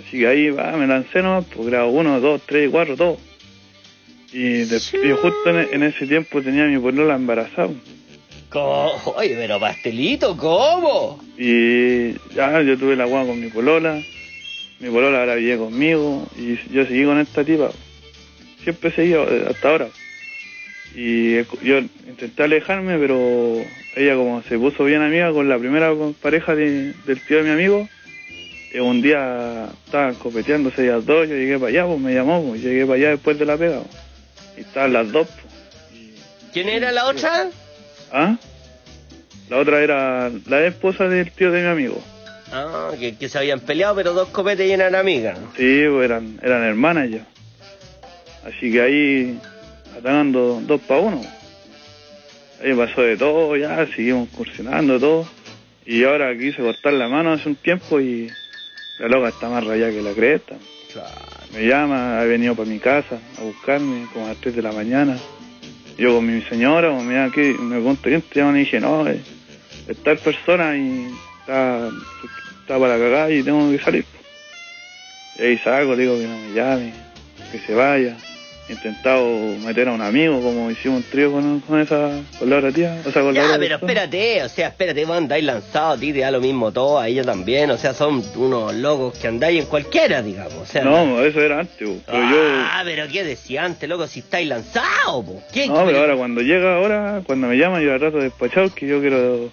Speaker 27: Así que ahí va, me lancé nomás, pues grado 1, 2, 3 y 4, todo. Y, de- y justo en, en ese tiempo tenía a mi polola embarazada.
Speaker 1: ¿Cómo? Oye, pero pastelito, ¿cómo?
Speaker 27: Y ya yo tuve la guagua con mi polola. mi polola ahora vive conmigo y yo seguí con esta tipa. Siempre seguido eh, hasta ahora. Y yo intenté alejarme, pero ella como se puso bien amiga con la primera pareja de- del tío de mi amigo, eh, un día estaban copeteándose ellas dos, yo llegué para allá, pues me llamó, pues llegué para allá después de la pega. pues. Y estaban las dos, pues.
Speaker 1: ¿Quién era la otra?
Speaker 27: ¿Ah? La otra era la esposa del tío de mi amigo.
Speaker 1: Ah, que, que se habían peleado, pero dos copetes y eran amigas.
Speaker 27: Sí, pues eran, eran hermanas ya. Así que ahí atacando dos para uno. Ahí pasó de todo ya, seguimos cursionando todo. Y ahora quise cortar la mano hace un tiempo y la loca está más rayada que la cresta. Me llama, ha venido para mi casa a buscarme como a las 3 de la mañana. Yo con mi señora, me llama aquí, me pregunto quién te llama y dije, no, es, es tal persona y está, está para cagar y tengo que salir. Y ahí salgo, le digo que no me llame, que se vaya. Intentado meter a un amigo, como hicimos un trío con, con esa, con la otra tía, o sea, con la
Speaker 1: Ya,
Speaker 27: otra
Speaker 1: pero
Speaker 27: persona.
Speaker 1: espérate, o sea, espérate, vos andáis lanzados, a ti te da lo mismo todo, a ella también, o sea, son unos locos que andáis en cualquiera, digamos, o sea.
Speaker 27: No, eso era antes, po, pero
Speaker 1: Ah, pero qué decía antes, loco, si estáis lanzados, po. ¿Qué?
Speaker 27: yo... No, pero ahora cuando llega ahora, cuando me llama, yo la trato de despachado, que yo quiero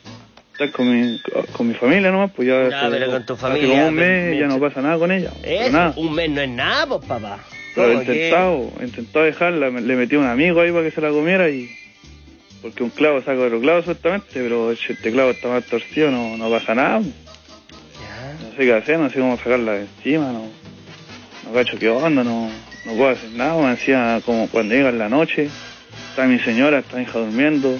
Speaker 27: estar con mi, con mi familia nomás, pues ya...
Speaker 1: Ya, pero con tu familia,
Speaker 27: como un mes ya no pasa nada con ella,
Speaker 1: Eso,
Speaker 27: nada.
Speaker 1: un mes no es nada, pues, papá.
Speaker 27: Pero he intentado, he intentado dejarla, le metí un amigo ahí para que se la comiera y... Porque un clavo saca otro clavo supuestamente, pero si este clavo está más torcido no, no pasa nada. No sé qué hacer, no sé cómo sacarla de encima, no, no cacho qué onda, no, no puedo hacer nada. Me decía como cuando llega en la noche, está mi señora, está mi hija durmiendo,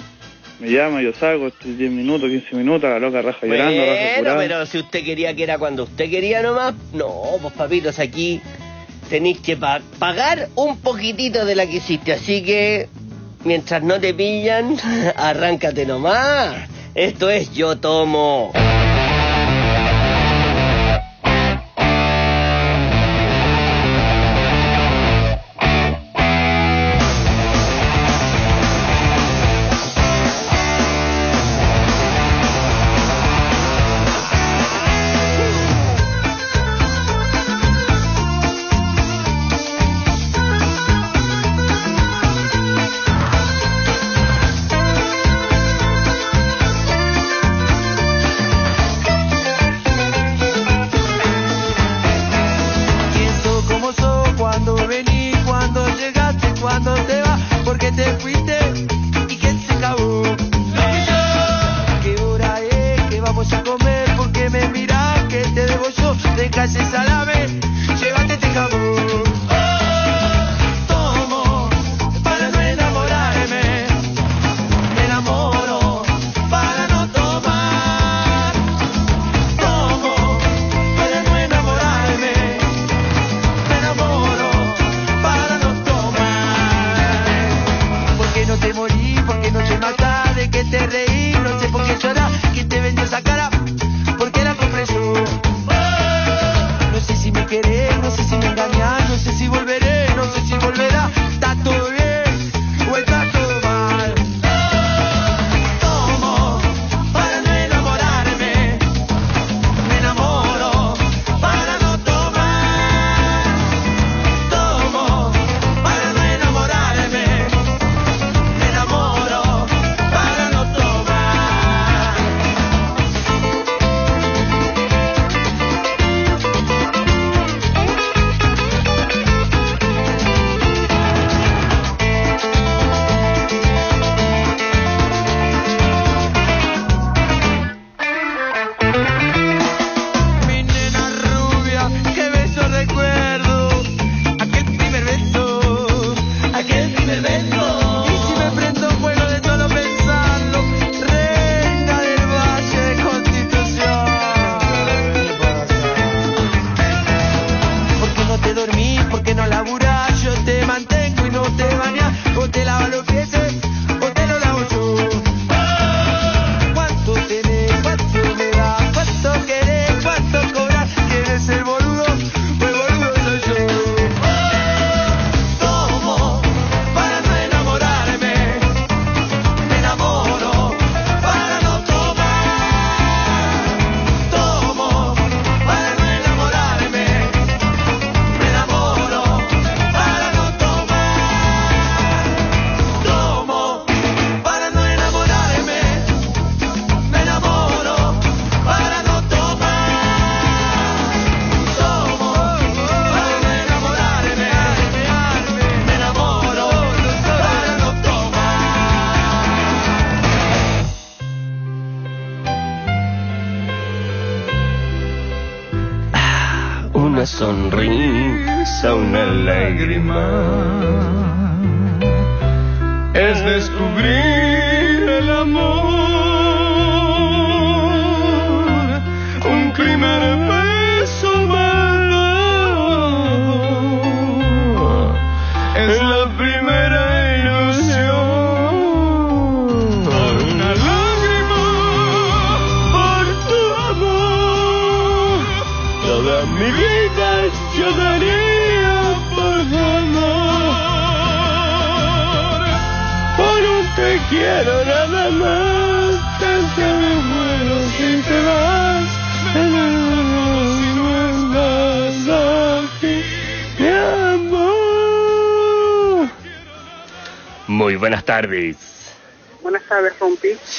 Speaker 27: me llama, yo salgo, estoy 10 minutos, 15 minutos, la loca raja llorando, raja
Speaker 1: Bueno,
Speaker 27: curada.
Speaker 1: pero si usted quería que era cuando usted quería nomás, no, pues papitos, aquí tenéis que pa- pagar un poquitito de la que hiciste, así que mientras no te pillan, arráncate nomás. Esto es Yo Tomo.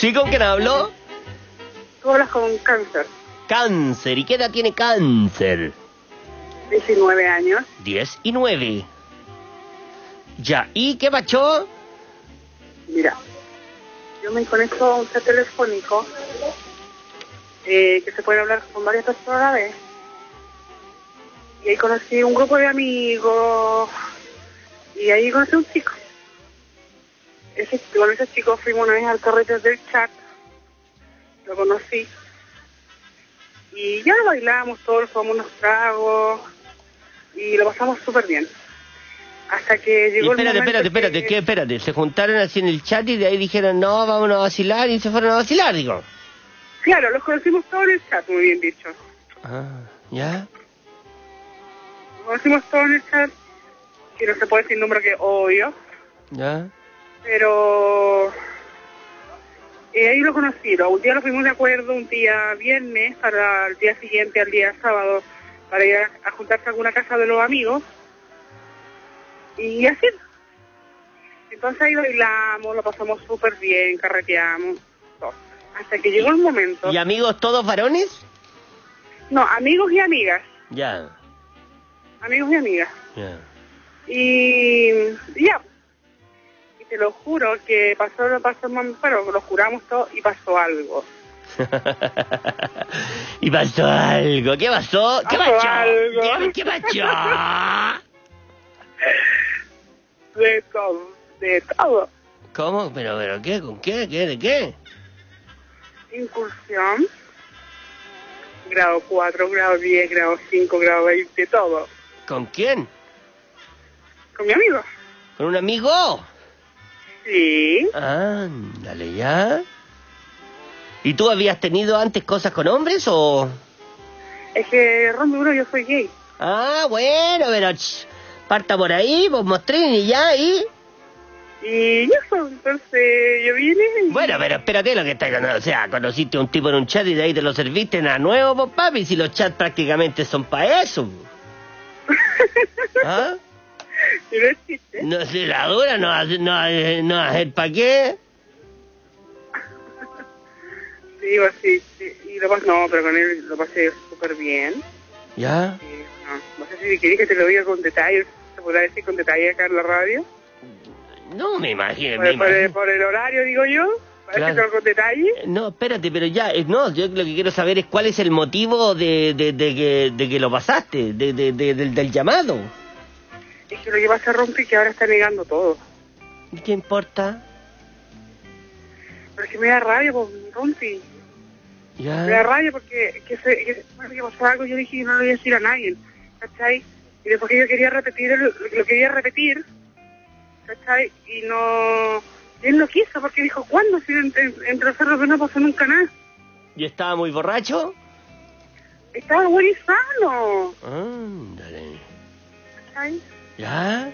Speaker 1: ¿Sí con quién hablo?
Speaker 8: Tú hablas con cáncer,
Speaker 1: Cáncer. ¿Y qué edad tiene cáncer?
Speaker 8: 19 años.
Speaker 1: 10 y 9. Ya, ¿y qué pacho?
Speaker 8: Mira, yo me conecto a un chat telefónico eh, que se puede hablar con varias personas a la vez. Y ahí conocí un grupo de amigos y ahí conocí a un chico. Ese, con ese chico fuimos una vez al carrete del chat, lo conocí. Y ya bailamos todos, tomamos unos tragos y lo pasamos súper bien. Hasta que
Speaker 1: Y
Speaker 8: llegó
Speaker 1: espérate,
Speaker 8: el momento
Speaker 1: espérate, espérate,
Speaker 8: que-
Speaker 1: ¿qué? Espérate. Se juntaron así en el chat y de ahí dijeron, no, vámonos a vacilar y se fueron a vacilar, digo.
Speaker 8: Claro, los conocimos todos en el chat, muy bien dicho.
Speaker 1: Ah, ¿ya?
Speaker 8: Los conocimos todos en el chat, que no se puede decir número que obvio,
Speaker 1: ¿Ya?
Speaker 8: Pero eh, ahí lo conocí. ¿no? Un día lo fuimos de acuerdo, un día viernes, para el día siguiente, al día sábado, para ir a, a juntarse a alguna casa de los amigos. Y así. Entonces ahí bailamos, lo pasamos súper bien, carreteamos, todo. Hasta que llegó el momento.
Speaker 1: ¿Y amigos todos varones?
Speaker 8: No, amigos y amigas.
Speaker 1: Ya,
Speaker 8: Amigos y amigas.
Speaker 1: ya.
Speaker 8: Y ya. Te lo juro que pasó, pasó, bueno, lo juramos todo y pasó algo.
Speaker 1: y pasó algo. ¿Qué pasó? ¿Qué
Speaker 8: Pasó
Speaker 1: pasó?
Speaker 8: algo.
Speaker 1: ¿Qué, qué pasó?
Speaker 8: De todo, de todo.
Speaker 1: ¿Cómo? ¿Pero, pero qué? ¿Con qué? ¿Qué? ¿De qué?
Speaker 8: Incursión. Grado 4, grado 10, grado 5, grado 20, todo.
Speaker 1: ¿Con quién?
Speaker 8: Con mi amigo.
Speaker 1: ¿Con un amigo?
Speaker 8: Sí.
Speaker 1: Ándale, ya. ¿Y tú habías tenido antes cosas con hombres o...?
Speaker 8: Es que, uno, yo soy gay.
Speaker 1: Ah, bueno, pero... ch, parta por ahí, vos mostrín y ya, y...
Speaker 8: Y eso, entonces yo vine y...
Speaker 1: Bueno, pero espérate lo que estás ganando. O sea, conociste a un tipo en un chat y de ahí te lo serviste en a nuevo, pues, papi, si los chats prácticamente son para eso. ¿Ah?
Speaker 8: No existe.
Speaker 1: No sé, la dura no no, hace- no hacer para qué.
Speaker 8: Sí, pues, sí, sí. Y lo pasé, no, pero con él lo pasé súper bien.
Speaker 1: ¿Ya?
Speaker 8: No, no sé si querés que te lo diga con detalle, se podrá decir con detalle acá en la radio.
Speaker 1: No me imagino,
Speaker 8: Por,
Speaker 1: me
Speaker 8: el- por el, por el horario, digo yo,
Speaker 1: Claro.
Speaker 8: con detalle.
Speaker 1: No, espérate, pero ya, eh, no, yo lo que quiero saber es cuál es el motivo de, de, de que, de que lo pasaste, de, de, de- del, del llamado.
Speaker 8: Es que lo que pasa, Rompi, que ahora está negando todo.
Speaker 1: ¿Y qué importa?
Speaker 8: Pero si me da rabia, pues, Rompi.
Speaker 1: Ya.
Speaker 8: Me da rabia porque que se, que, que pasó algo, yo dije que no lo voy a decir a nadie, ¿cachai? Y después que yo quería repetir, el- lo quería repetir, ¿cachai? Y no... él no quiso porque dijo, ¿cuándo? Si entre, entre nosotros no pasó nunca nada.
Speaker 1: ¿Y estaba muy borracho?
Speaker 8: Estaba bueno y sano,
Speaker 1: Ándale.
Speaker 8: ¿cachai?
Speaker 1: ¿Ya?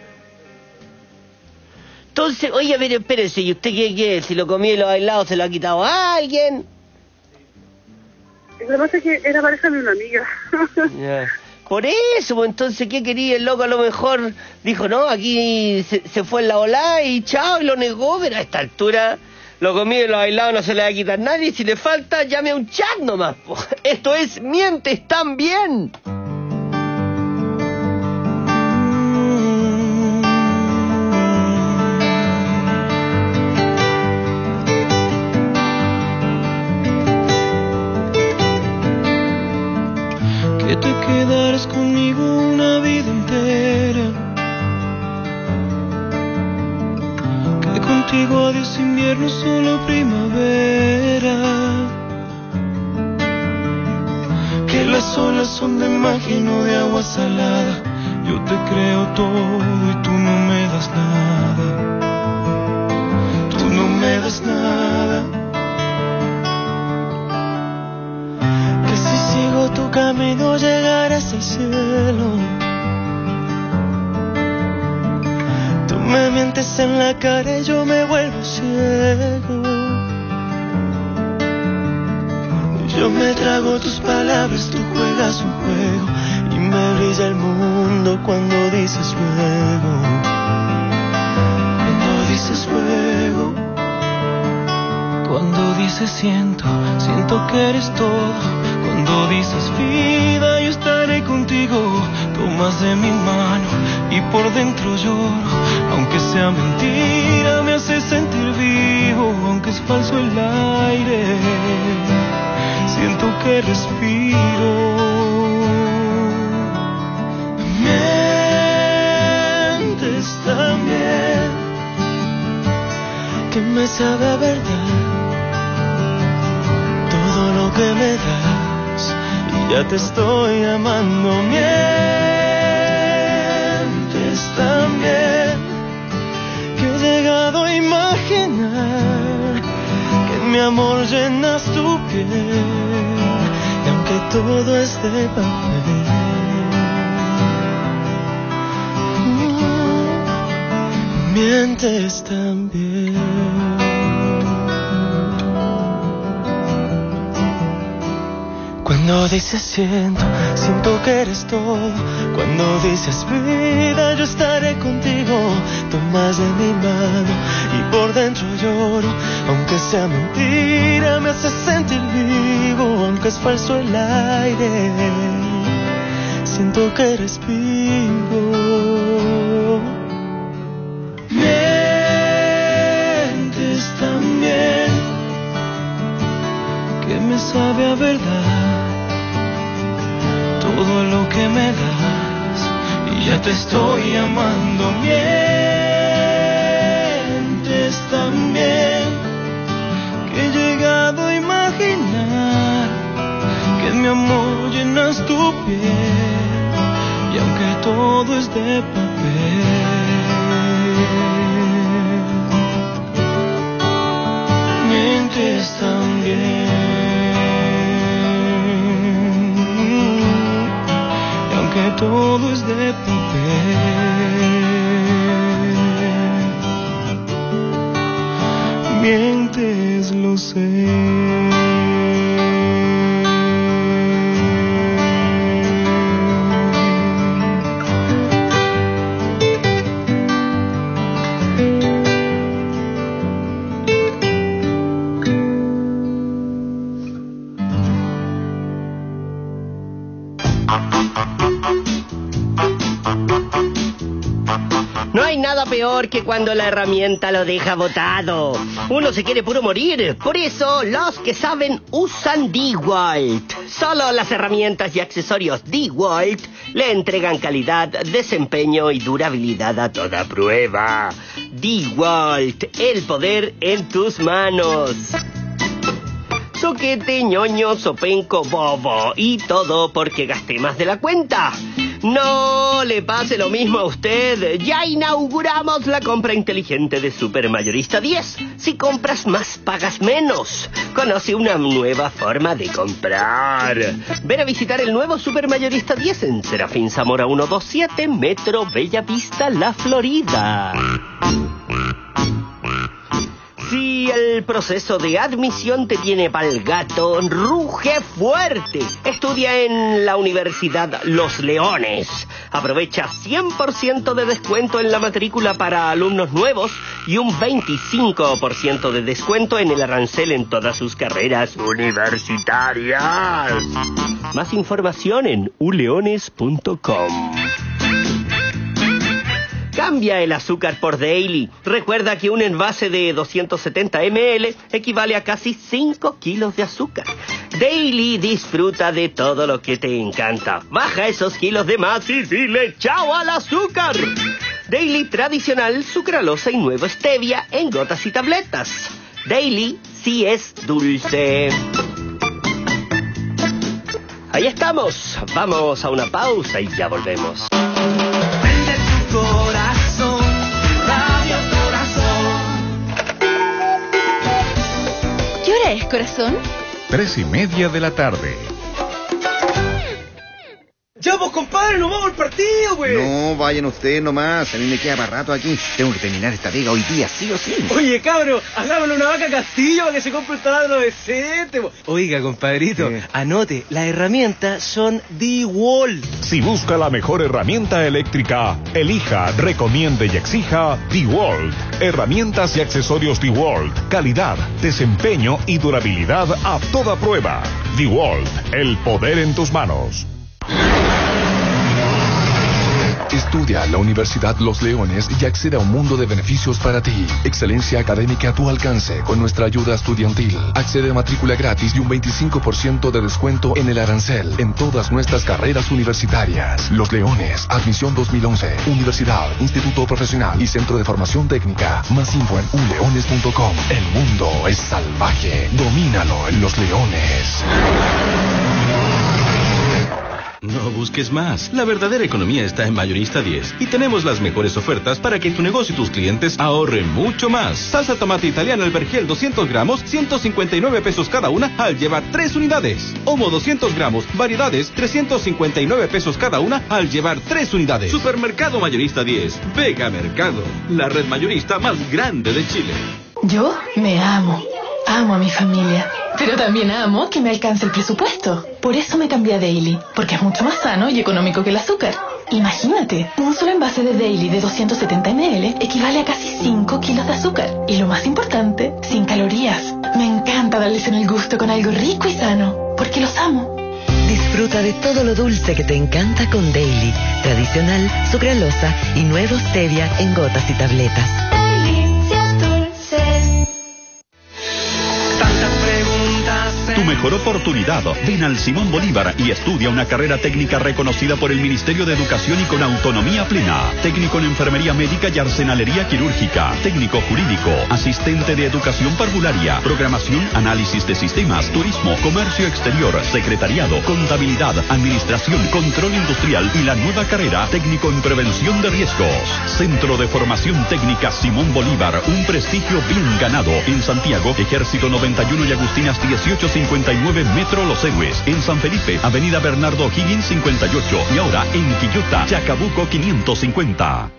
Speaker 1: Entonces, oye, pero espérese, ¿y usted qué, qué? Si lo comió y lo bailado, ¿se lo ha quitado a alguien?
Speaker 8: Lo que pasa es que era pareja de una amiga.
Speaker 1: Ya. Por eso, pues entonces, ¿qué quería? El loco a lo mejor dijo, no, aquí se, se fue en la ola y chao, y lo negó, pero a esta altura lo comido y lo bailado no se le va a quitar nadie. Si le falta, llame a un chat nomás. po. Esto es Mientes también.
Speaker 28: Que quedaras conmigo una vida entera. Que contigo adiós invierno, solo primavera. Que las olas son de magia no de agua salada. Yo te creo todo y tú no me das nada. Cielo. Tú me mientes en la cara y yo me vuelvo ciego. Yo me trago tus palabras, tú juegas un juego y me brilla el mundo cuando dices luego. Cuando dices luego. Cuando dices siento, siento que eres todo. Cuando dices vida, yo estaré contigo. Tomas de mi mano y por dentro lloro. Aunque sea mentira, me hace sentir vivo. Aunque es falso el aire, siento que respiro. Mientes también, que me sabe verdad todo lo que me das y ya te estoy amando. Mientes también, que he llegado a imaginar que mi amor llenas tu piel y aunque todo es de papel. Mientes también. Dices siento, siento que eres todo. Cuando dices vida, yo estaré contigo. Tomas de mi mano y por dentro lloro. Aunque sea mentira, me hace sentir vivo. Aunque es falso el aire, siento que respiro. Y
Speaker 1: herramienta lo deja botado. Uno se quiere puro morir. Por eso, los que saben usan DeWalt. Solo las herramientas y accesorios DeWalt le entregan calidad, desempeño y durabilidad a toda prueba. DeWalt, el poder en tus manos. Soquete, ñoño, sopenco, bobo. Y todo porque gasté más de la cuenta. No le pase lo mismo a usted. Ya inauguramos la compra inteligente de Supermayorista 10. Si compras más, pagas menos. Conoce una nueva forma de comprar. Ven a visitar el nuevo Supermayorista 10 en Serafín Zamora 127, Metro Bella Vista, La Florida. El proceso de admisión te tiene pa'l gato, ruge fuerte. Estudia en la Universidad Los Leones. Aprovecha 100% de descuento en la matrícula para alumnos nuevos y un 25% de descuento en el arancel en todas sus carreras universitarias. Más información en uleones.com. Cambia el azúcar por Daily. Recuerda que un envase de 270 ml equivale a casi 5 kilos de azúcar. Daily disfruta de todo lo que te encanta. Baja esos kilos de más y dile chao al azúcar. Daily tradicional, sucralosa y nuevo stevia en gotas y tabletas. Daily sí es dulce. Ahí estamos. Vamos a una pausa y ya volvemos.
Speaker 19: Es, corazón?
Speaker 5: Tres y media de la tarde.
Speaker 9: Ya, pues, compadre, nos vamos al partido, pues.
Speaker 10: No, vayan ustedes nomás. A mí me queda para rato aquí. Tengo que terminar esta pega hoy día, sí o sí.
Speaker 9: Oye, cabro, hagámosle una vaca castillo para que se compre un taladro decente. po. Oiga, compadrito, anote, las herramientas son D-Wall.
Speaker 5: Si busca la mejor herramienta eléctrica, elija, recomiende y exija DeWalt. Herramientas y accesorios DeWalt. Calidad, desempeño y durabilidad a toda prueba. DeWalt, el poder en tus manos.
Speaker 12: Estudia en la Universidad Los Leones y accede a un mundo de beneficios para ti. Excelencia académica a tu alcance con nuestra ayuda estudiantil. Accede a matrícula gratis y un 25% de descuento en el arancel en todas nuestras carreras universitarias. Los Leones, admisión 2011. Universidad, Instituto Profesional y Centro de Formación Técnica. Más info en uleones.com. El mundo es salvaje. Domínalo en Los Leones.
Speaker 11: No busques más. La verdadera economía está en Mayorista 10 y tenemos las mejores ofertas para que tu negocio y tus clientes ahorren mucho más. Salsa tomate italiana el vergel 200 gramos, 159 pesos cada una al llevar 3 unidades. Homo 200 gramos, variedades, 359 pesos cada una al llevar 3 unidades. Supermercado Mayorista 10. Vega Mercado, la red mayorista más grande de Chile.
Speaker 13: Yo me amo. Amo a mi familia. Pero también amo que me alcance el presupuesto. Por eso me cambié a Daily, porque es mucho más sano y económico que el azúcar. Imagínate, un solo envase de Daily de 270 ml equivale a casi 5 kilos de azúcar. Y lo más importante, sin calorías. Me encanta darles en el gusto con algo rico y sano, porque los amo.
Speaker 24: Disfruta de todo lo dulce que te encanta con Daily, tradicional, sucralosa y nuevo stevia en gotas y tabletas.
Speaker 16: Tu mejor oportunidad. Ven al Simón Bolívar y estudia una carrera técnica reconocida por el Ministerio de Educación y con autonomía plena. Técnico en enfermería médica y arsenalería quirúrgica. Técnico jurídico. Asistente de educación parvularia. Programación, análisis de sistemas, turismo, comercio exterior, secretariado, contabilidad, administración, control industrial y la nueva carrera técnico en prevención de riesgos. Centro de Formación Técnica Simón Bolívar. Un prestigio bien ganado. En Santiago, Ejército 91 y Agustinas 1859 Metro Los Héroes. En San Felipe, Avenida Bernardo Higgins 58. Y ahora en Quillota, Chacabuco 550.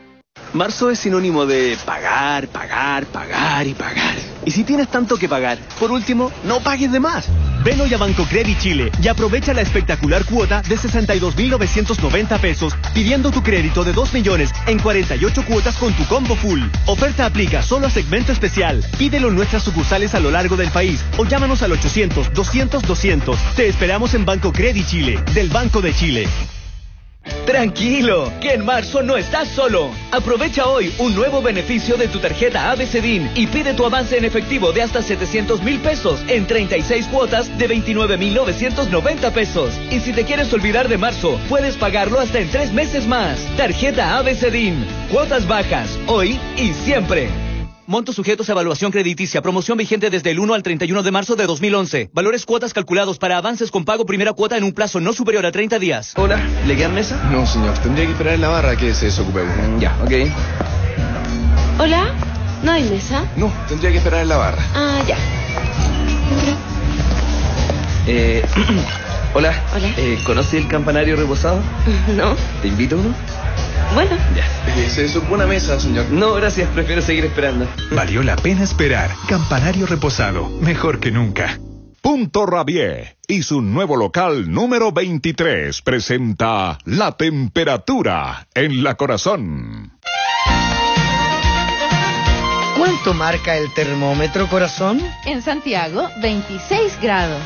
Speaker 17: Marzo es sinónimo de pagar, pagar, pagar y pagar. Y si tienes tanto que pagar, por último, no pagues de más.
Speaker 25: Ven hoy a Banco Credit Chile y aprovecha la espectacular cuota de 62.990 pesos pidiendo tu crédito de 2 millones en 48 cuotas con tu combo full. Oferta aplica solo a segmento especial. Pídelo en nuestras sucursales a lo largo del país o llámanos al 800 200 200. Te esperamos en Banco Credit Chile, del Banco de Chile.
Speaker 17: Tranquilo, que en marzo no estás solo. Aprovecha hoy un nuevo beneficio de tu tarjeta ABCDIN y pide tu avance en efectivo de hasta 700 mil pesos en 36 cuotas de 29,990 pesos. Y si te quieres olvidar de marzo, puedes pagarlo hasta en tres meses más. Tarjeta ABCDIN. Cuotas bajas, hoy y siempre.
Speaker 25: Montos sujetos a evaluación crediticia. Promoción vigente desde el 1 al 31 de marzo de 2011. Valores cuotas calculados para avances con pago primera cuota en un plazo no superior a 30 días.
Speaker 17: Hola, ¿le quedan mesa?
Speaker 29: No, señor. Tendría que esperar en la barra que se desocupe.
Speaker 17: Ya, ok.
Speaker 13: Hola, ¿no hay mesa?
Speaker 29: No, tendría que esperar en la barra.
Speaker 13: Ah, ya.
Speaker 17: Eh, hola.
Speaker 13: Hola.
Speaker 17: Eh, ¿Conoce el campanario reposado?
Speaker 13: No.
Speaker 17: ¿Te invito uno?
Speaker 13: Bueno.
Speaker 17: Ya.
Speaker 29: Eh, se desocupó una mesa, señor.
Speaker 17: No, gracias. Prefiero seguir esperando.
Speaker 5: Valió la pena esperar. Campanario reposado. Mejor que nunca. Punto Rabier y su nuevo local número 23 presenta La Temperatura en la Corazón.
Speaker 30: ¿Cuánto marca el termómetro, corazón?
Speaker 19: En Santiago, 26 grados.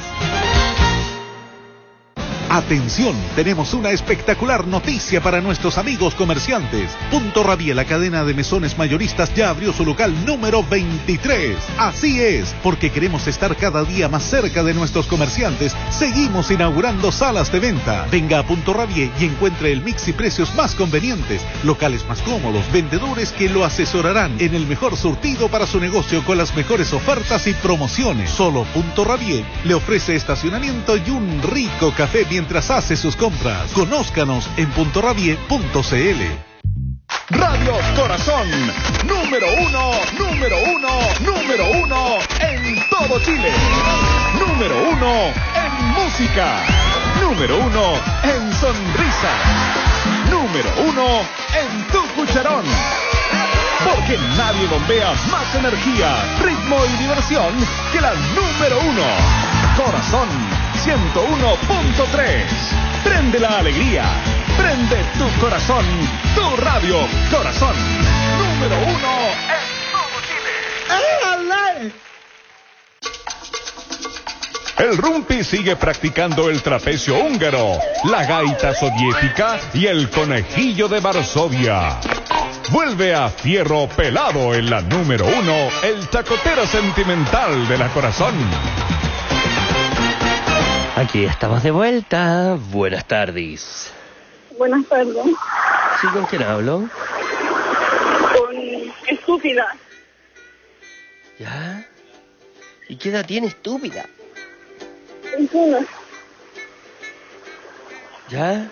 Speaker 31: Atención, tenemos una espectacular noticia para nuestros amigos comerciantes. Punto Rabiel, la cadena de mesones mayoristas, ya abrió su local número 23. Así es, porque queremos estar cada día más cerca de nuestros comerciantes. Seguimos inaugurando salas de venta. Venga a Punto Rabiel y encuentre el mix y precios más convenientes, locales más cómodos, vendedores que lo asesorarán en el mejor surtido para su negocio con las mejores ofertas y promociones. Solo Punto Rabiel le ofrece estacionamiento y un rico café mientras hace sus compras. Conózcanos en puntorabie.cl.
Speaker 5: Radio Corazón, número uno, número uno, número uno en todo Chile. Número uno en música. Número uno en sonrisa. Número uno en tu cucharón. Porque nadie bombea más energía, ritmo y diversión que la número uno. Corazón 101.3. Prende la alegría. Prende tu corazón. Tu radio Corazón. Número uno en todo Chile.
Speaker 31: El rumpi sigue practicando el trapecio húngaro, la gaita soviética y el conejillo de Varsovia. Vuelve a Fierro Pelado en la número uno, el tacotero sentimental de la corazón.
Speaker 1: Aquí estamos de vuelta. Buenas tardes.
Speaker 32: Buenas tardes.
Speaker 1: ¿Sí con quién hablo?
Speaker 32: Con estúpida.
Speaker 1: ¿Ya? ¿Y qué edad tiene estúpida?
Speaker 32: 21.
Speaker 1: ¿Ya?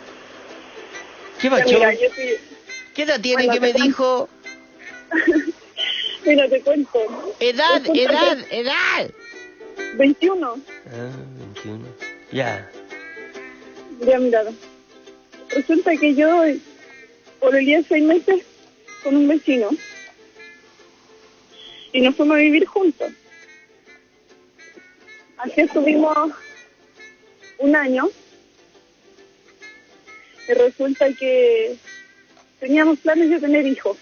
Speaker 1: ¿Qué macho?
Speaker 32: Mira, yo soy...
Speaker 1: ¿Qué edad tiene
Speaker 32: Bueno,
Speaker 1: que me
Speaker 32: te
Speaker 1: dijo?
Speaker 32: Mira, te cuento.
Speaker 1: Edad, edad, edad.
Speaker 32: 21.
Speaker 1: Ah, 21. Ya.
Speaker 32: Ya, mira. Resulta que yo por el día seis meses con un vecino y nos fuimos a vivir juntos. Así estuvimos un año y resulta que teníamos planes de tener hijos.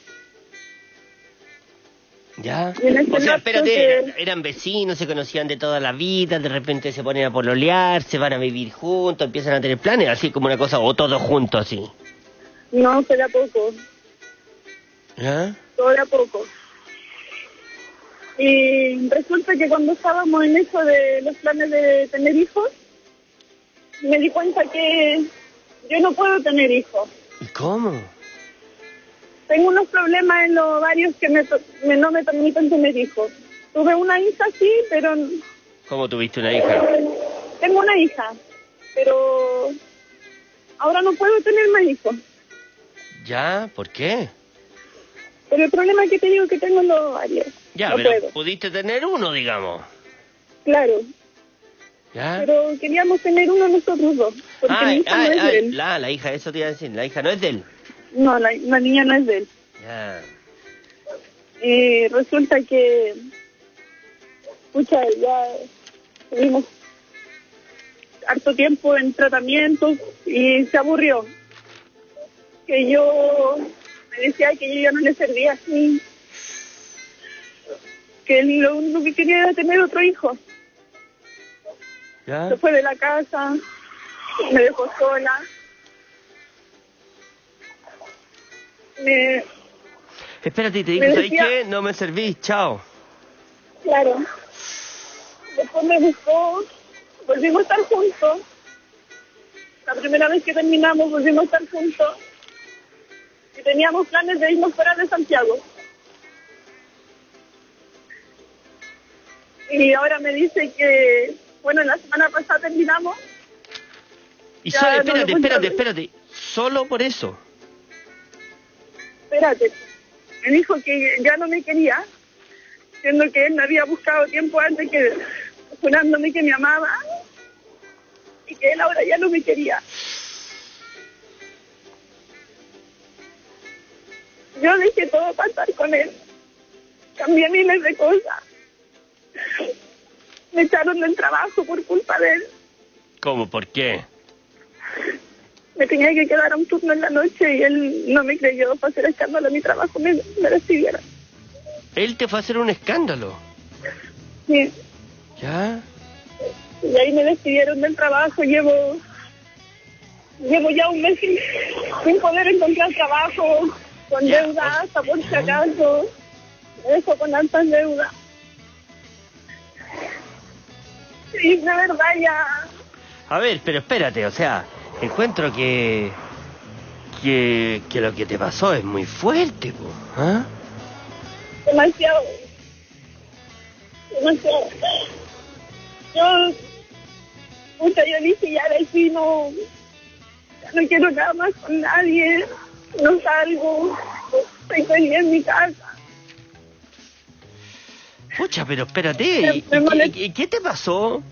Speaker 1: ¿Ya?
Speaker 32: Ese
Speaker 1: O sea, espérate, eran, eran vecinos, se conocían de toda la vida, de repente se ponen a pololear, se van a vivir juntos, empiezan a tener planes, así como una cosa, o todos juntos, así.
Speaker 32: No, a poco,
Speaker 1: ¿Ya?
Speaker 32: todo de a poco. Y resulta que cuando estábamos en eso de los planes de tener hijos, me di cuenta que yo no puedo tener hijos.
Speaker 1: ¿Y cómo?
Speaker 32: Tengo unos problemas en los ovarios que me, me- no me permiten tener hijos. Tuve una hija, sí, pero
Speaker 1: ¿Cómo tuviste una hija?
Speaker 32: tengo una hija, pero ahora no puedo tener más hijos.
Speaker 1: ¿Ya? ¿Por qué?
Speaker 32: Pero el problema que te digo que tengo en los ovarios.
Speaker 1: Ya,
Speaker 32: no
Speaker 1: pero
Speaker 32: puedo.
Speaker 1: pudiste tener uno, digamos.
Speaker 32: Claro,
Speaker 1: ¿Ya?
Speaker 32: pero queríamos tener uno nosotros dos, porque mi
Speaker 1: Ay,
Speaker 32: hija
Speaker 1: ay,
Speaker 32: no es
Speaker 1: ay,
Speaker 32: de él.
Speaker 1: la, la hija, eso te iba a decir, la hija no es de él.
Speaker 32: No, la, la niña no es de él. Y resulta que, escucha, ya tuvimos harto tiempo en tratamiento y se aburrió. Que yo me decía que yo ya no le servía así. Que él lo único que quería era tener otro hijo.
Speaker 1: ¿Ya?
Speaker 32: Se fue de la casa, me dejó sola. Me,
Speaker 1: Espérate, y te digo,
Speaker 32: Me
Speaker 1: ¿sabes qué? No me servís, chao.
Speaker 32: Claro. Después me buscó, volvimos a estar juntos. La primera vez que terminamos volvimos a estar juntos. Y teníamos planes de irnos fuera de Santiago. Y ahora me dice que, bueno, la semana pasada terminamos.
Speaker 1: Y
Speaker 32: Ya
Speaker 1: so-
Speaker 32: no lo
Speaker 1: espérate, espérate, espérate. Solo por eso.
Speaker 32: Espérate. Me dijo que ya no me quería, siendo que él me había buscado tiempo antes que jurándome que me amaba y que él ahora ya no me quería. Yo dejé todo pasar con él. Cambié miles de cosas. Me echaron del trabajo por culpa de él.
Speaker 1: ¿Cómo? ¿Por qué?
Speaker 32: Me tenía que quedar a un turno en la noche y él no me creyó para hacer escándalo mi trabajo. Me, me despidieron.
Speaker 1: Él te fue a hacer un escándalo.
Speaker 32: Sí.
Speaker 1: ¿Ya?
Speaker 32: Y ahí me despidieron del trabajo. Llevo llevo ya un mes sin, sin poder encontrar trabajo, con deuda hasta por si acaso. Dejo con altas deudas. Y de verdad ya
Speaker 1: A ver, pero espérate, o sea, encuentro que. que. que lo que te pasó es muy fuerte, po, ¿ah?
Speaker 32: demasiado. Demasiado. Yo, puta, yo dije ya de aquí no, no quiero nada más con nadie, no salgo, estoy feliz en mi casa.
Speaker 1: Pucha, pero espérate, ¿y, y qué, y qué te pasó?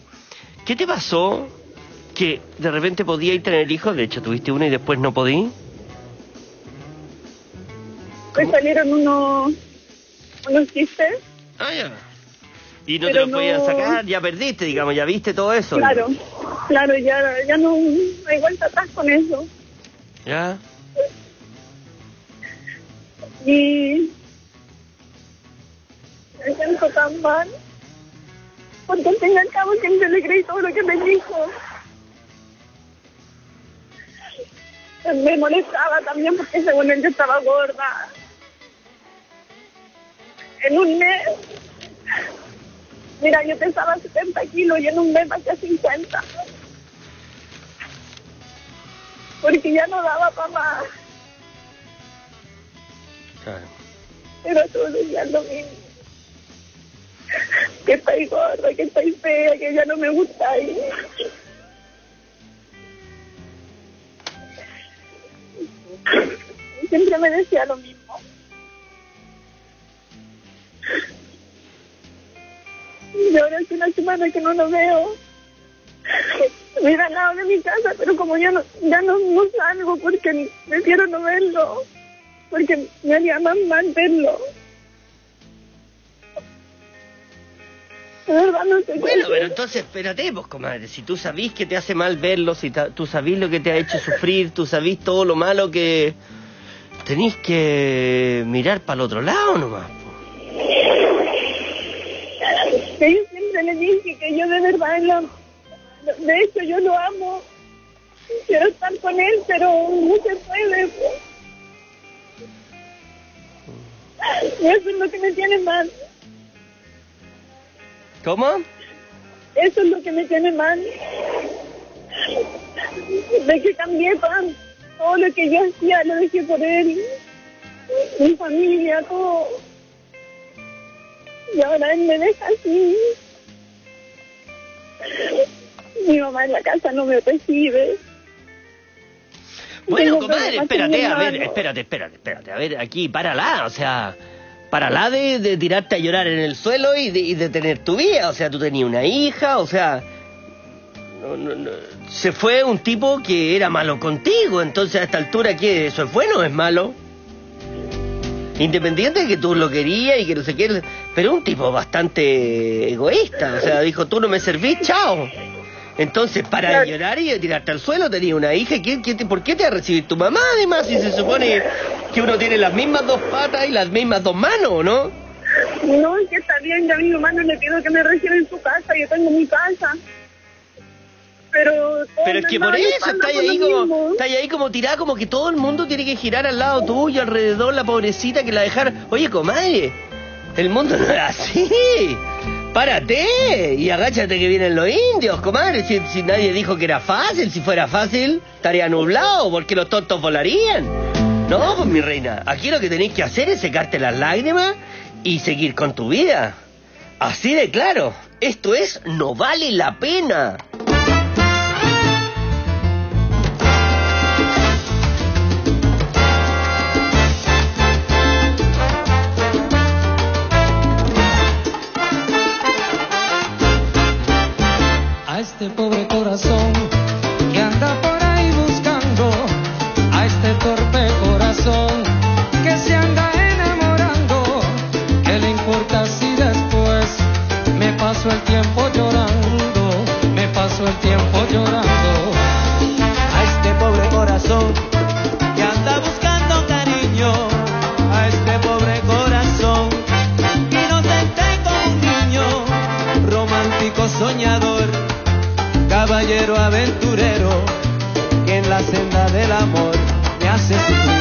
Speaker 1: ¿Qué te pasó? Que de repente podías tener hijos, de hecho tuviste uno y después no podí.
Speaker 32: Me salieron unos, unos chistes.
Speaker 1: Ah, ya. Y no te lo podías
Speaker 32: no-
Speaker 1: sacar, ya perdiste, digamos, ya viste todo eso.
Speaker 32: Claro, claro, ya, ya no, no hay vuelta atrás con eso.
Speaker 1: ¿Ya?
Speaker 32: Y me siento tan mal. Porque al fin y al cabo siempre le creí todo lo que me dijo. Me molestaba también porque según él yo estaba gorda. En un mes, mira, yo pesaba 70 kilos y en un mes bajé a 50. Porque ya no daba para más.
Speaker 1: Claro.
Speaker 32: Pero todos decían lo mismo. Que estoy gorda, que estoy fea, que ya no me gusta Siempre me decía lo mismo. Y ahora hace una semana que no lo veo. Mira al lado de mi casa, pero como ya no, ya no, no salgo porque prefiero no verlo. Porque me haría más. De verdad no sé qué
Speaker 1: Bueno, pero entonces espérate, pues, comadre. Si tú sabís que te hace mal verlo, si ta- tú sabís lo que te ha hecho sufrir, tú sabís todo lo malo que. Tenís que mirar para el otro lado nomás.
Speaker 32: que yo siempre le dije que yo de verdad, la- de hecho yo lo amo, quiero estar con él, pero no se puede. Y eso es lo que me tiene mal,
Speaker 1: ¿Cómo?
Speaker 32: eso es lo que me tiene mal. De que cambié tan, todo lo que yo hacía lo dejé por él, mi familia, todo. Y ahora él me deja así. Mi mamá en la casa no me recibe.
Speaker 1: Bueno,
Speaker 32: Tengo mi
Speaker 1: espérate, a ver, espérate, espérate, espérate. A ver, aquí, párala, o sea, párala de, de tirarte a llorar en el suelo y de, y de tener tu vida. O sea, tú tenías una hija, o sea. no, no, no, Se fue un tipo que era malo contigo, entonces a esta altura, ¿qué? ¿Eso es bueno o es malo? Independiente de que tú lo querías y que no sé qué, pero un tipo bastante egoísta, o sea, dijo, tú no me servís, chao. Entonces, para de llorar y de tirarte al suelo, tenía una hija. ¿quién- quién te- ¿Por qué te va a recibir tu mamá, además, si se supone que uno tiene las mismas dos patas y las mismas dos manos, ¿no?
Speaker 32: No, es que está bien, ya a mi mamá no le pido que me reciba en su casa, yo tengo mi casa. Pero,
Speaker 1: Pero es que por eso, está ahí como, está ahí como tirada, como que todo el mundo tiene que girar al lado tuyo, alrededor, la pobrecita que la dejar. Oye, comadre, el mundo no es así. Párate y agáchate que vienen los indios, comadre. Si, si nadie dijo que era fácil, si fuera fácil, estaría nublado, porque los tontos volarían. No, pues mi reina, aquí lo que tenéis que hacer es secarte las lágrimas y seguir con tu vida. Así de claro, esto es no vale la pena.
Speaker 33: Este pobre corazón que anda por ahí buscando, a este torpe corazón que se anda enamorando, ¿qué le importa si después me paso el tiempo llorando, me paso el tiempo llorando?
Speaker 7: A este pobre corazón que anda buscando cariño, a este pobre corazón inocente aventurero, que en la senda del amor me hace sufrir,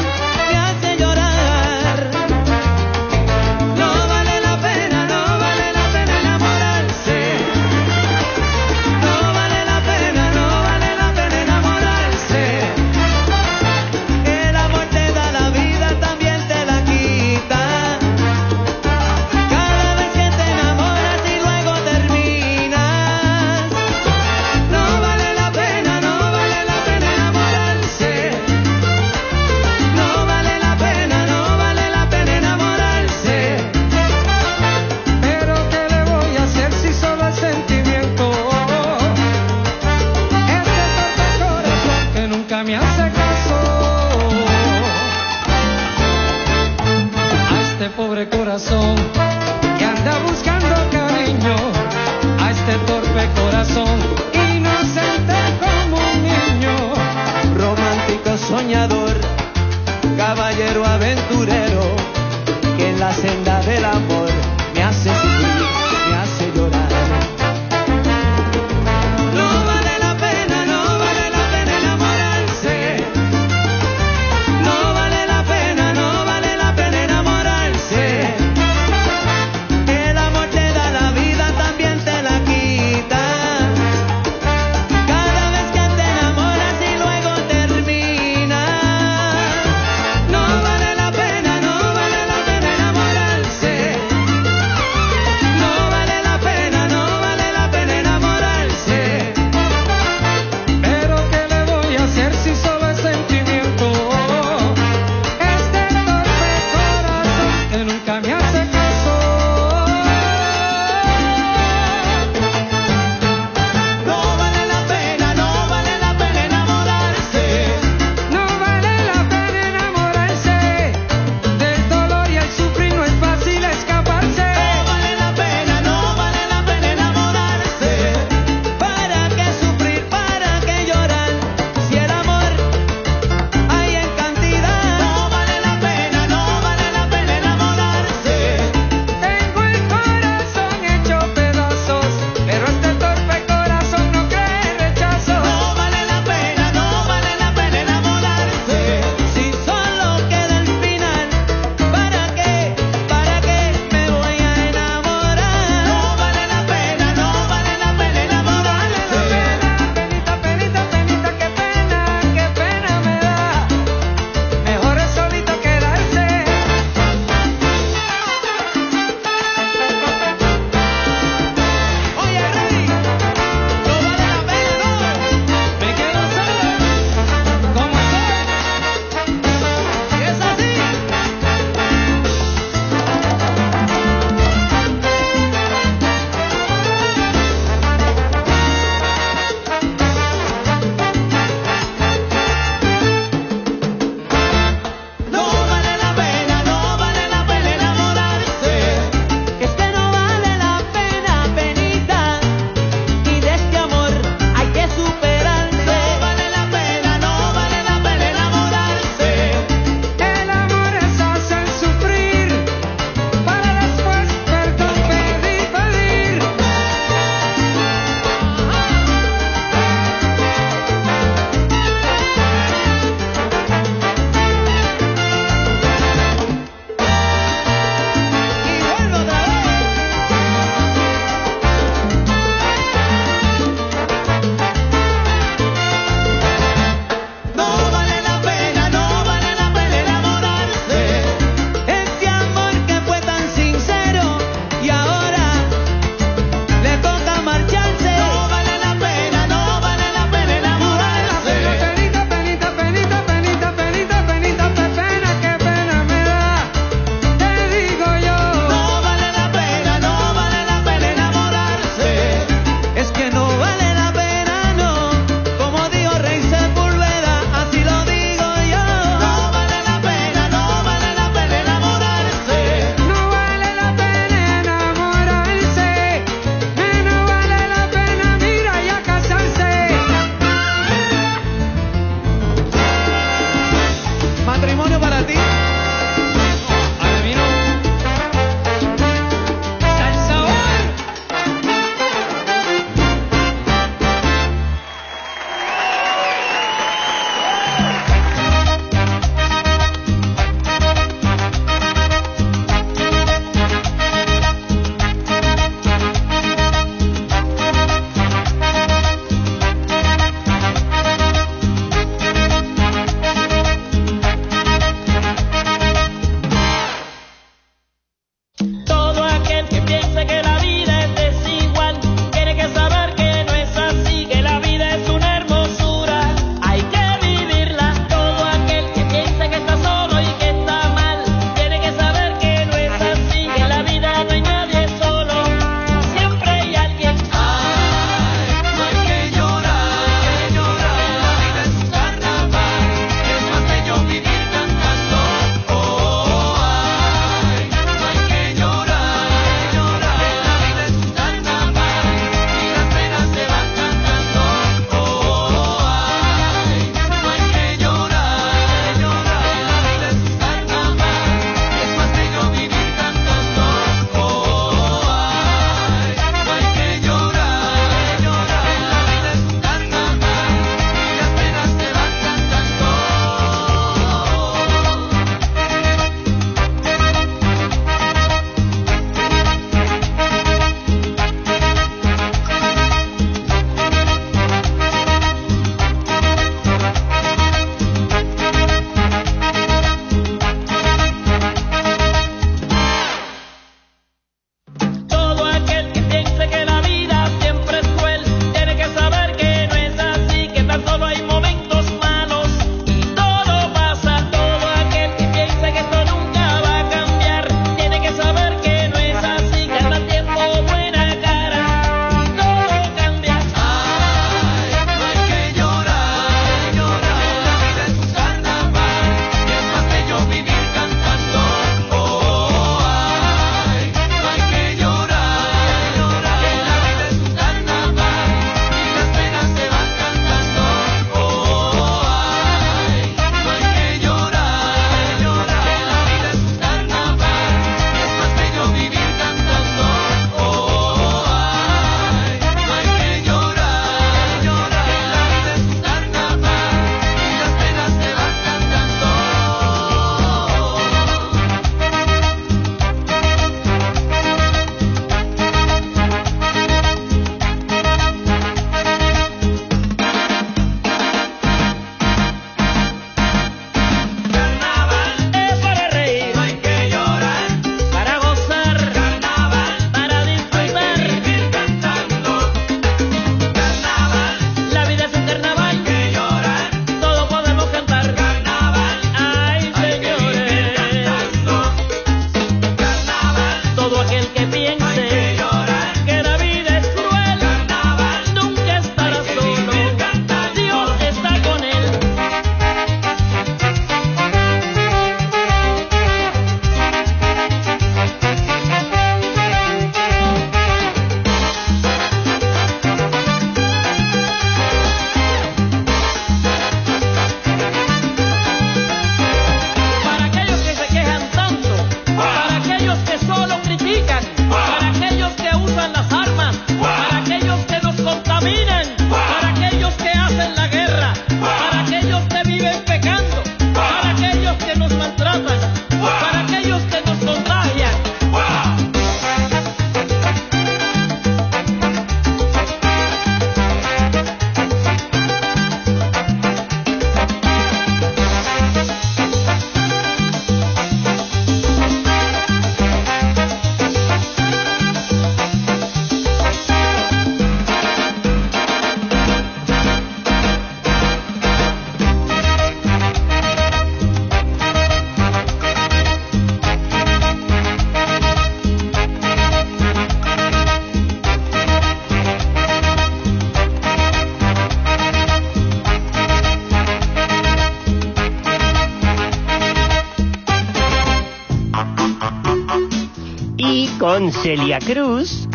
Speaker 1: Celia Cruz.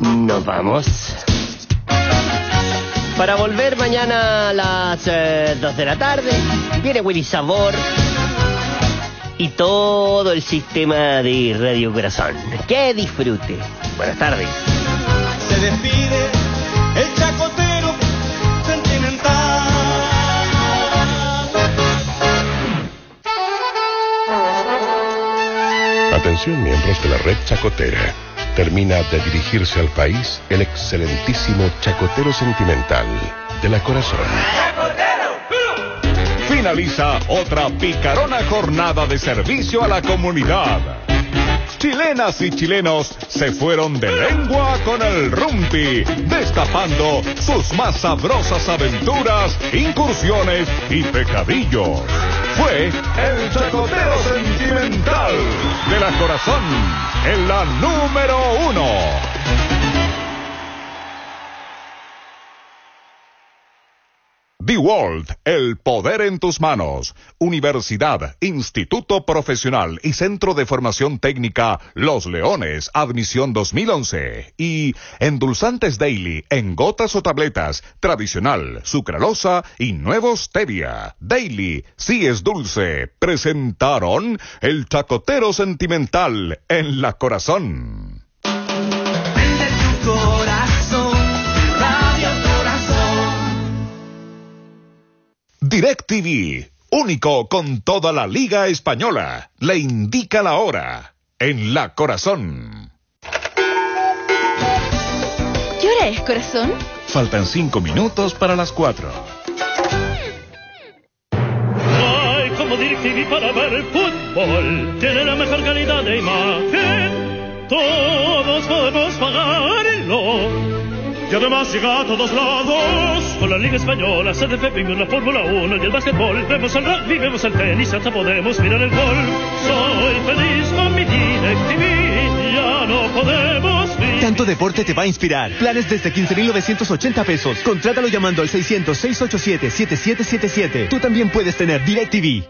Speaker 1: Nos vamos. Para volver mañana a las 2 de la tarde, viene Willy Sabor y todo el sistema de Radio Corazón. Que disfrute. Buenas tardes.
Speaker 7: Se despide
Speaker 34: Atención miembros de la red chacotera. Termina de dirigirse al país el excelentísimo chacotero sentimental de la corazón.
Speaker 5: Finaliza otra picarona jornada de servicio a la comunidad. Chilenas y chilenos se fueron de lengua con el rumpi, destapando sus más sabrosas aventuras, incursiones y pecadillos. Fue el chacotero sentimental de la corazón en la número uno. The World, el poder en tus manos. Universidad, Instituto Profesional y Centro de Formación Técnica Los Leones, admisión 2011. Y Endulzantes Daily, en gotas o tabletas, tradicional, sucralosa y nuevo stevia. Daily, sí es dulce. Presentaron el chacotero sentimental en la. Corazón, DirecTV, único con toda la Liga Española, le indica la hora en la corazón.
Speaker 19: ¿Qué hora es, corazón?
Speaker 5: Faltan cinco minutos para las cuatro.
Speaker 35: Hay como DirecTV para ver el fútbol. Tiene la mejor calidad de imagen. Todos podemos pagarlo. Y además llega a todos lados. Con la Liga Española, CDF Premium, la Fórmula 1 y el básquetbol. Vemos el rugby, vemos el tenis, hasta podemos mirar el gol. Soy feliz con mi DirecTV. Ya no podemos vivir.
Speaker 25: Tanto deporte te va a inspirar. Planes desde 15,980 pesos. Contrátalo llamando al 600-687-7777. Tú también puedes tener DirecTV.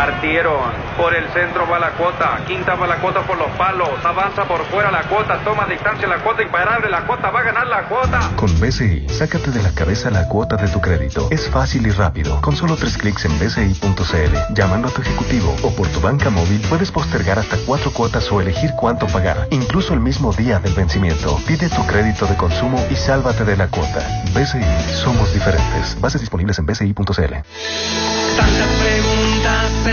Speaker 14: Partieron. Por el centro va la cuota. Quinta va la cuota por los palos. Avanza por fuera la cuota. Toma distancia la cuota. Imparable la cuota. Va a ganar la cuota.
Speaker 15: Con BCI, sácate de la cabeza la cuota de tu crédito. Es fácil y rápido. Con solo tres clics en bci.cl, llamando a tu ejecutivo o por tu banca móvil, puedes postergar hasta cuatro cuotas o elegir cuánto pagar, incluso el mismo día del vencimiento. Pide tu crédito de consumo y sálvate de la cuota. BCI, somos diferentes. Bases disponibles en bci.cl.
Speaker 7: Tantas preguntas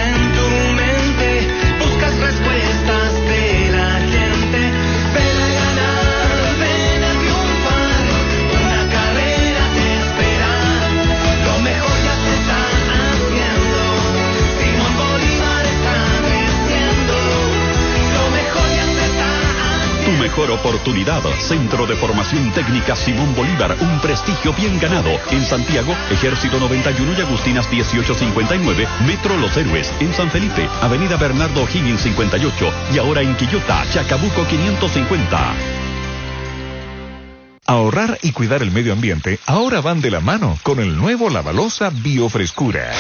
Speaker 16: mejor oportunidad. Centro de Formación Técnica Simón Bolívar. Un prestigio bien ganado. En Santiago, Ejército 91 y Agustinas 1859. Metro Los Héroes. En San Felipe, Avenida Bernardo O'Higgins 58. Y ahora en Quillota, Chacabuco 550.
Speaker 5: Ahorrar y cuidar el medio ambiente ahora van de la mano con el nuevo Lavalosa Biofrescura.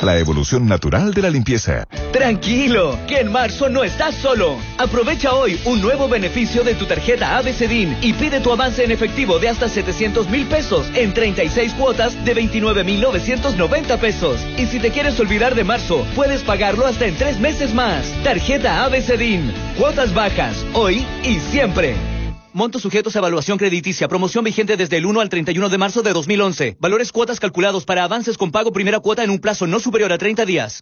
Speaker 5: La evolución natural de la limpieza.
Speaker 17: Tranquilo, que en marzo no estás solo. Aprovecha hoy un nuevo beneficio de tu tarjeta ABCDIN y pide tu avance en efectivo de hasta 700 mil pesos en 36 cuotas de 29 mil 990 pesos. Y si te quieres olvidar de marzo, puedes pagarlo hasta en tres meses más. Tarjeta ABCDIN. Cuotas bajas, hoy y siempre. Montos sujetos a evaluación crediticia. Promoción vigente desde el 1 al 31 de marzo de 2011. Valores cuotas calculados para avances con pago primera cuota en un plazo no superior a 30 días.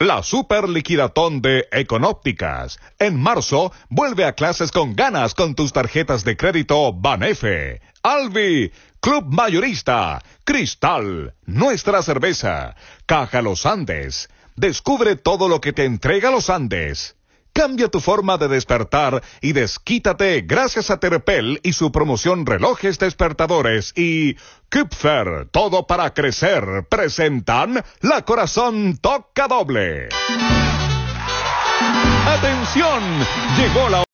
Speaker 5: La super liquidatón de Econópticas. En marzo, vuelve a clases con ganas con tus tarjetas de crédito Banefe, Albi, Club Mayorista, Cristal, Nuestra Cerveza, Caja Los Andes. Descubre todo lo que te entrega Los Andes. Cambia tu forma de despertar y desquítate gracias a Terpel y su promoción Relojes Despertadores y Kupfer, todo para crecer, presentan La Corazón Toca Doble. ¡Atención! Llegó la